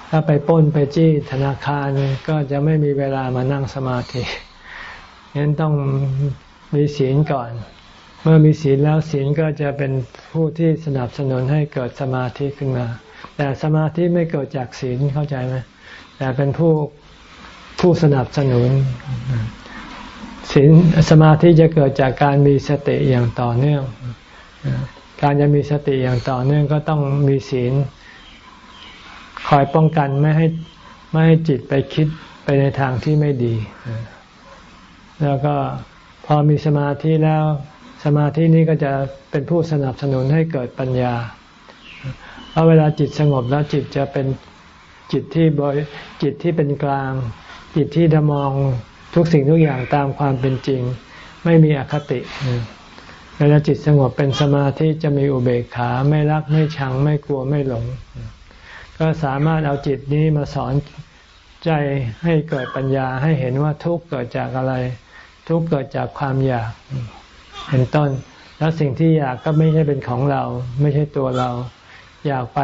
ถ้าไปป้นไปจี้ธนาคารก็จะไม่มีเวลามานั่งสมาธิ นั้นต้องมีศีลก่อน เมื่อมีศีลแล้วศีลก็จะเป็นผู้ที่สนับสนุนให้เกิดสมาธิขึ้นมา แต่สมาธิไม่เกิดจากศีลเข้าใจไหมแต่เป็นผู้ผู้สนับสนุนศีลสมาธิจะเกิดจากการมีสติอย่างต่อเนื่อง การจะมีสติอย่างต่อเนื่องก็ต้องมีศีล คอยป้องกันไม่ให้ไม่ให้จิตไปคิดไปในทางที่ไม่ดี แล้วก็พอมีสมาธิแล้ว สมาธินี้ก็จะเป็นผู้สนับสนุนให้เกิดปัญญาเพราะเวลาจิตสงบแล้วจิตจะเป็นจิตที่บริจิตที่เป็นกลาง จิตที่จะมองทุกสิ่งทุกอย่างตามความเป็นจริง ไม่มีอคติเวลาจิตสงบเป็นสมาธิจะมีอุเบกขาไม่รักไม่ชังไม่กลัวไม่หลง ก็สามารถเอาจิตนี้มาสอนใจให้เกิดปัญญาให้เห็นว่าทุกข์เกิดจากอะไร ทุกข์เกิดจากความอยากเป็นต้น แล้วสิ่งที่อยากก็ไม่ใช่เป็นของเรา ไม่ใช่ตัวเรา อยากไป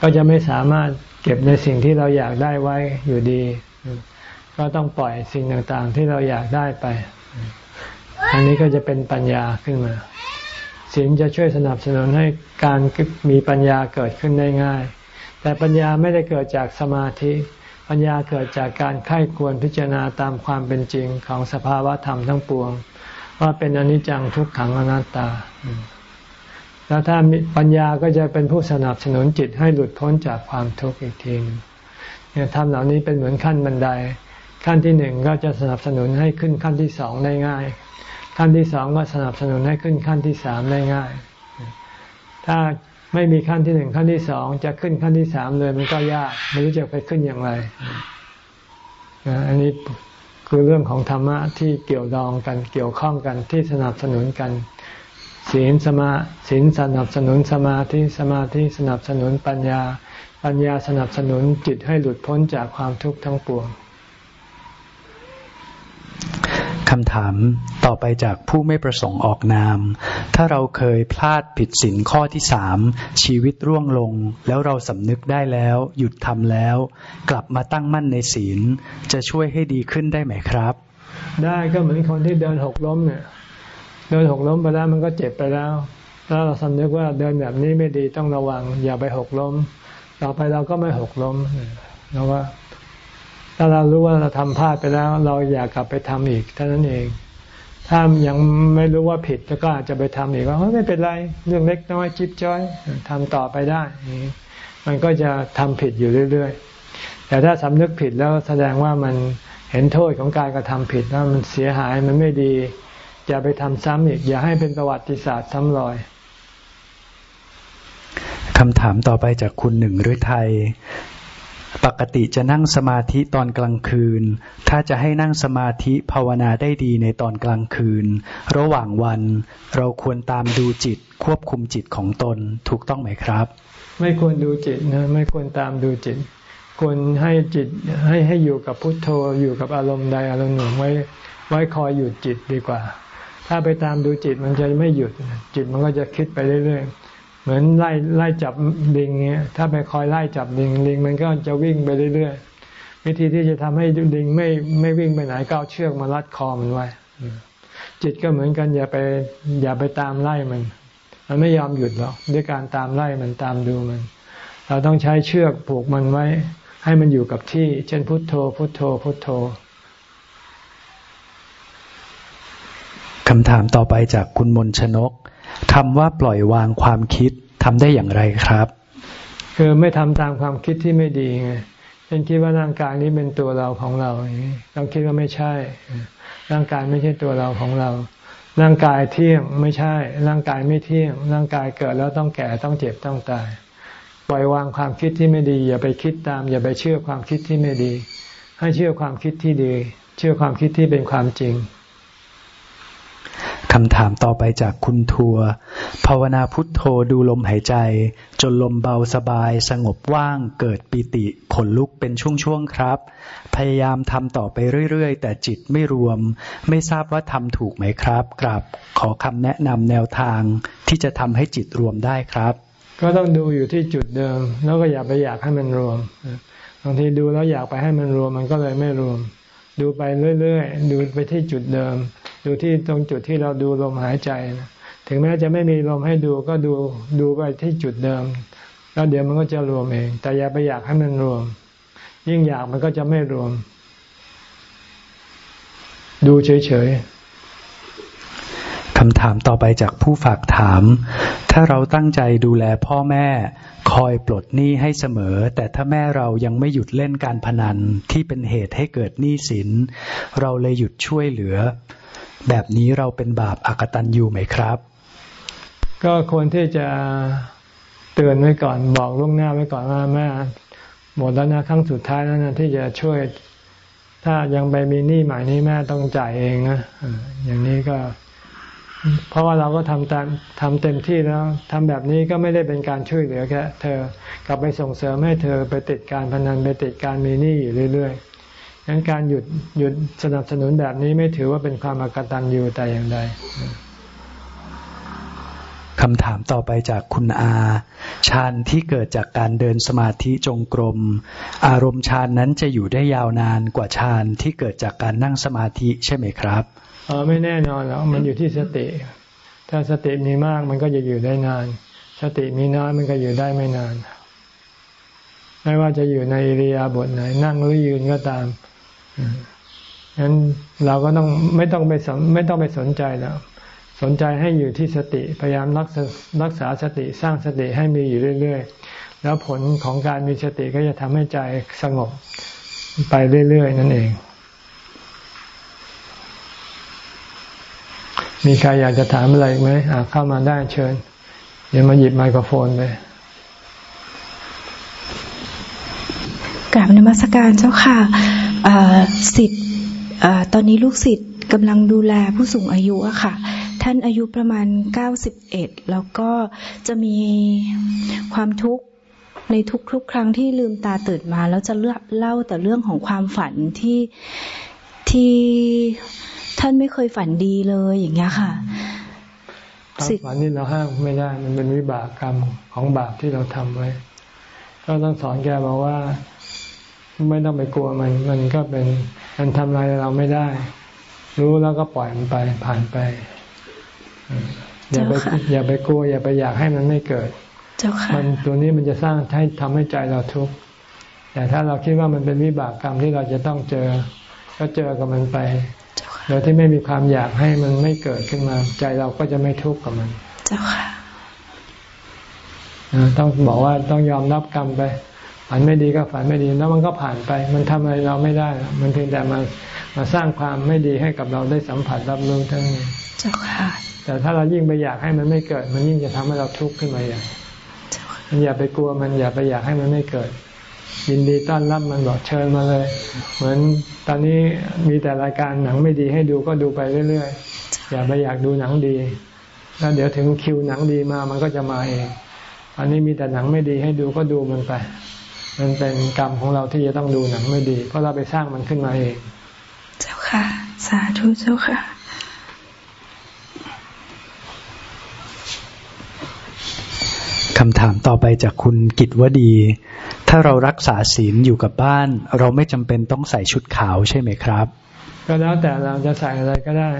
ก็จะไม่สามารถเก็บในสิ่งที่เราอยากได้ไว้อยู่ดี ก็ต้องปล่อยสิ่งต่างๆ ที่เราอยากได้ไป อันนี้ก็จะเป็นปัญญาขึ้นมาศีลจะช่วยสนับสนุนให้การมีปัญญาเกิดขึ้นได้ง่าย แต่ปัญญาไม่ได้เกิดจากสมาธิ ปัญญาเกิดจากการไข้ควรพิจารณาตามความเป็นจริงของสภาวะธรรมทั้งปวง ว่าเป็นอนิจจังทุกขังอนัตตา แล้วถ้าปัญญาก็จะเป็นผู้สนับสนุนจิตให้หลุดพ้นจากความทุกข์อีกทีนึงเนี่ยธรรมเหล่านี้เป็นเหมือนขั้นบันได ขั้นที่หนึ่งก็จะสนับสนุนให้ขึ้นขั้นที่สองได้ง่าย ขั้นที่สองก็สนับสนุนให้ขึ้นขั้นที่สามได้ง่าย ถ้า ไม่มีขั้นที่หนึ่งขั้นที่สองจะขึ้นขั้นที่สามเลย มันก็ยากไม่รู้จะไปขึ้นอย่างไรอันนี้คือเรื่องของธรรมะที่เกี่ยวดองกันเกี่ยวข้องกันที่สนับสนุนกันศีลสมาศีลสนับสนุนสมาธิสมาธิสนับสนุนปัญญา ปัญญาสนับสนุนจิตให้หลุดพ้นจากความทุกข์ทั้งปวง คำถามต่อไปจากผู้ไม่ประสงค์ออกนาม ถ้าเราเคยพลาดผิดศีลข้อที่สามชีวิตร่วงลง แล้วเราสำนึกได้แล้ว หยุดทำแล้ว กลับมาตั้งมั่นในศีล จะช่วยให้ดีขึ้นได้ไหมครับ ได้ก็เหมือนคนที่เดินหกล้มเนี่ยเดินหกล้มไปแล้วมันก็เจ็บไปแล้ว แล้วเราสำนึกว่าเดินแบบนี้ไม่ดีต้องระวัง อย่าไปหกล้ม ต่อไปเราก็ไม่หกล้มเราว่า ถ้าเรารู้ว่าเราทำพลาดไปแล้ว เราอยากกลับไปทำอีกเท่านั้นเอง ถ้ายังไม่รู้ว่าผิดก็อาจจะไปทำอีกว่าไม่เป็นไรเรื่องเล็กน้อยจิ๊บจ้อยทำต่อไปได้ มันก็จะทำผิดอยู่เรื่อยๆ แต่ถ้าสำนึกผิดแล้วแสดงว่ามันเห็นโทษของการกระทำผิดแล้วมันเสียหายมันไม่ดี อย่าไปทำซ้ำอีก อย่าให้เป็นประวัติศาสตร์ซ้ำรอยคำถามต่อไปจากคุณหนึ่งฤทัย ปกติจะนั่งสมาธิตอนกลางคืน ถ้าจะให้นั่งสมาธิภาวนาได้ดีในตอนกลางคืน ระหว่างวันเราควรตามดูจิตควบคุมจิตของตนถูกต้องไหมครับ ไม่ควรดูจิตนะไม่ควรตามดูจิต ควรให้จิตให้ให้อยู่กับพุทโธอยู่กับอารมณ์ใดอารมณ์หนึ่งไว้ไว้คอยหยุดจิตดีกว่า ถ้าไปตามดูจิตมันจะไม่หยุด จิตมันก็จะคิดไปเรื่อยๆ เหมือนไล่ไล่จับลิงเงี้ยถ้าไปคอยไล่จับลิงลิงมันก็จะวิ่งไปเรื่อยๆวิธีที่จะทำให้ลิงไม่ไม่วิ่งไปไหนก็เอาเชือกมารัดคอมันไว้จิตก็เหมือนกันอย่าไปอย่าไปตามไล่มัน มันไม่ยอมหยุดหรอกด้วยการตามไล่มันตามดูมัน เราต้องใช้เชือกผูกมันไว้ ให้มันอยู่กับที่ เช่นพุทโธ พุทโธ พุทโธคำถามต่อไปจากคุณมนชนก คำว่าปล่อยวางความคิดทำได้อย่างไรครับ คือไม่ทำตามความคิดที่ไม่ดีไงเช่นคิดว่าร่างกายนี้เป็นตัวเราของเราอย่างนี้เราคิดว่าไม่ใช่ ร่างกายไม่ใช่ตัวเราของเรา ร่างกายเที่ยงไม่ใช่ ร่างกายไม่เที่ยง ร่างกายเกิดแล้วต้องแก่ต้องเจ็บต้องตาย ปล่อยวางความคิดที่ไม่ดี อย่าไปคิดตาม อย่าไปเชื่อความคิดที่ไม่ดี ให้เชื่อความคิดที่ดี เชื่อความคิดที่เป็นความจริง คำถามต่อไปจากคุณทัวภาวนาพุทโธดูลมหายใจ จนลมเบาสบายสงบว่างเกิดปิติขนลุกเป็นช่วงๆครับ พยายามทำต่อไปเรื่อยๆ แต่จิตไม่รวม ไม่ทราบว่าทำถูกไหมครับกราบขอคำแนะนำแนวทางที่จะทำให้จิตรวมได้ครับ ก็ต้องดูอยู่ที่จุดเดิม แล้วก็อย่าไปอยากให้มันรวมบางทีดูแล้วอยากไปให้มันรวมมันก็เลยไม่รวม ดูไปเรื่อยๆ ดูไปที่จุดเดิม ดูที่ตรงจุดที่เราดูลมหายใจนะถึงแม้จะไม่มีลมให้ดูก็ดูดูไปที่จุดเดิม แล้วเดี๋ยวมันก็จะรวมเอง แต่อย่าไปอยากให้มันรวม ยิ่งอยากมันก็จะไม่รวม ดูเฉยๆคำถามต่อไปจากผู้ฝากถาม ถ้าเราตั้งใจดูแลพ่อแม่ คอยปลดหนี้ให้เสมอ แต่ถ้าแม่เรายังไม่หยุดเล่นการพนันที่เป็นเหตุให้เกิดหนี้สิน เราเลยหยุดช่วยเหลือ แบบนี้เราเป็นบาปอากตันอยู่ไหมครับ ก็ควรที่จะเตือนไว้ก่อนบอกล่วงหน้าไว้ก่อนว่าแม่หมดแล้วนะครั้งสุดท้ายแล้วนะที่จะช่วย ถ้ายังไปมีหนี้ใหม่นี้แม่ต้องจ่ายเองนะอย่างนี้ก็ เพราะว่าเราก็ทำตามทำเต็มที่แล้วทำแบบนี้ก็ไม่ได้เป็นการช่วยเหลือแค่เธอกลับไปส่งเสริมให้เธอไปติดการพนันไปติดการมีหนี้อยู่เรื่อยๆ งั้นการหยุดหยุดสนับสนุนแบบนี้ไม่ถือว่าเป็นความอกตันอยู่แต่อย่างใดคำถามต่อไปจากคุณอาฌานที่เกิดจากการเดินสมาธิจงกรม อารมณ์ฌานนั้นจะอยู่ได้ยาวนานกว่าฌานที่เกิดจากการนั่งสมาธิใช่ไหมครับเออไม่แน่นอนแล้วมันอยู่ที่สติ ถ้าสติมีมากมันก็จะอยู่ได้นาน สติมีน้อยมันก็อยู่ได้ไม่นาน ไม่ว่าจะอยู่ในอิริยาบถไหน นั่งหรือยืนก็ตาม งั้นเราก็ต้องไม่ต้องไปสนไม่ต้องไปสนใจแล้ว สนใจให้อยู่ที่สติพยายามรักษารักษาสติสร้างสติให้มีอยู่เรื่อย ๆ แล้วผลของการมีสติก็จะทำให้ใจสงบไปเรื่อย ๆ นั่นเอง มีใครอยากจะถามอะไรไหมเข้ามาได้เชิญเดี๋ยวมาหยิบไมโครโฟนไปกราบนมัสการเจ้าค่ะ สิทธิ์ตอนนี้ลูกศิษย์กำลังดูแลผู้สูงอายุอะค่ะ ท่านอายุประมาณเก้าสิบเอ็ดแล้วก็จะมีความทุกข์ในทุกๆ ครั้งที่ลืมตาตื่นมา แล้วจะเล่าแต่เรื่องของความฝันที่ที่ท่านไม่เคยฝันดีเลยอย่างเงี้ยค่ะความฝันนี่เราห้ามไม่ได้ มันเป็นวิบากกรรมของบาปที่เราทำไว้ ก็ต้องสอนแกบอกว่า ไม่ต้องไปกลัวมัน มันก็เป็นมันทำอะไรเราไม่ได้ รู้แล้วก็ปล่อยมันไปผ่านไป อย่าไปอย่าไปกลัว อย่าไปอยากให้มันไม่เกิดมันตัวนี้มันจะสร้างให้ทำให้ใจเราทุกข์แต่ถ้าเราคิดว่ามันเป็นวิบากกรรมที่เราจะต้องเจอ ก็เจอกับมันไปโดยที่ไม่มีความอยากให้มันไม่เกิดขึ้นมา ใจเราก็จะไม่ทุกข์กับมัน เจ้าค่ะต้องบอกว่าต้องยอมรับกรรมไป ฝันไม่ดีก็ฝันไม่ดีแล้วมันก็ผ่านไป มันทำอะไรเราไม่ได้ มันเพียงแต่มามาสร้างความไม่ดีให้กับเราได้สัมผัสรับรู้ทั้งนี้เจ้าค่ะ แต่ถ้าเรายิ่งไปอยากให้มันไม่เกิด มันยิ่งจะทำให้เราทุกข์ขึ้นมาอย่างมันอย่าไปกลัวมันอย่าไปอยากให้มันไม่เกิด ยินดีต้อนรับมันบอกเชิญมาเลย เหมือนตอนนี้มีแต่รายการหนังไม่ดีให้ดูก็ดูไปเรื่อยๆ อย่าไปอยากดูหนังดี แล้วเดี๋ยวถึงคิวหนังดีมามันก็จะมาเองอันนี้มีแต่หนังไม่ดีให้ดูก็ดูมันไป มันเป็นกรรมของเราที่จะต้องดูหนังไม่ดี เพราะเราไปสร้างมันขึ้นมาเอง เจ้าค่ะ สาธุเจ้าค่ะ คำถามต่อไปจากคุณกิตวดี ถ้าเรารักษาศีลอยู่กับบ้าน เราไม่จำเป็นต้องใส่ชุดขาวใช่ไหมครับ ก็แล้วแต่เราจะใส่อะไรก็ได้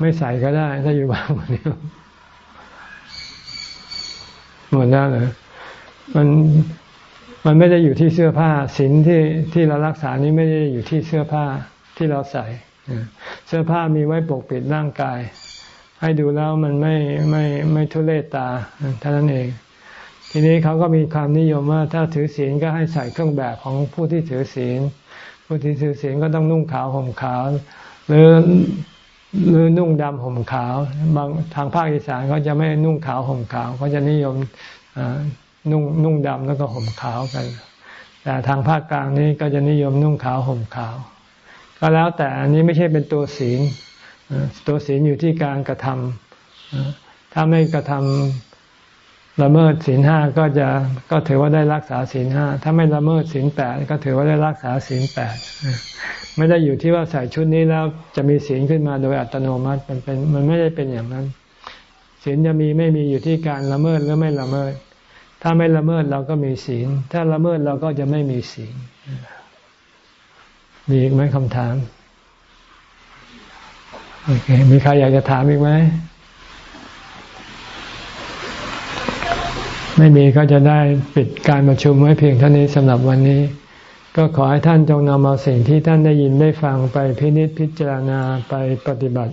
ไม่ใส่ก็ได้ ถ้าอยู่บ้านคนเดียวหมดแล้วเหรอมัน มันไม่ได้อยู่ที่เสื้อผ้าศีลที่ที่เรารักษานี้ไม่ได้อยู่ที่เสื้อผ้าที่เราใส่ เสื้อผ้ามีไว้ปกปิดร่างกาย ให้ดูแล้วมันไม่ไม่ไม่ทุเลตาเท่านั้นเอง ทีนี้เขาก็มีความนิยมว่าถ้าถือศีลก็ให้ใส่เครื่องแบบของผู้ที่ถือศีล ผู้ที่ถือศีลก็ต้องนุ่งขาวห่มขาว หรือหรือนุ่งดำห่มขาว บางทางภาคอีสานเขาจะไม่นุ่งขาวห่มขาวเขาจะนิยม นุ่งนุ่งดำแล้วก็ห่มขาวกัน แต่ทางภาคกลางนี้ก็จะนิยมนุ่งขาวห่มขาว ก็แล้วแต่อันนี้ไม่ใช่เป็นตัวศีลตัวศีลอยู่ที่การกระทำถ้าไม่กระทำละเมิดศีลห้าก็จะก็ถือว่าได้รักษาศีลห้าถ้าไม่ละเมิดศีลแปดก็ถือว่าได้รักษาศีลแปดไม่ได้อยู่ที่ว่าใส่ชุดนี้แล้วจะมีศีลขึ้นมาโดยอัตโนมัติมันเป็นมันไม่ได้เป็นอย่างนั้นศีลจะมีไม่มีอยู่ที่การละเมิดหรือไม่ละเมิด ถ้าไม่ละเมิดเราก็มีศีล ถ้าละเมิดเราก็จะไม่มีศีล มีอีกไหมคำถาม โอเค มีใครอยากจะถามอีกไหม ไม่มีก็จะได้ปิดการประชุมไว้เพียงเท่านี้สำหรับวันนี้ ก็ขอให้ท่านจงนำเอาสิ่งที่ท่านได้ยินได้ฟังไปพินิจพิจารณาไปปฏิบัติ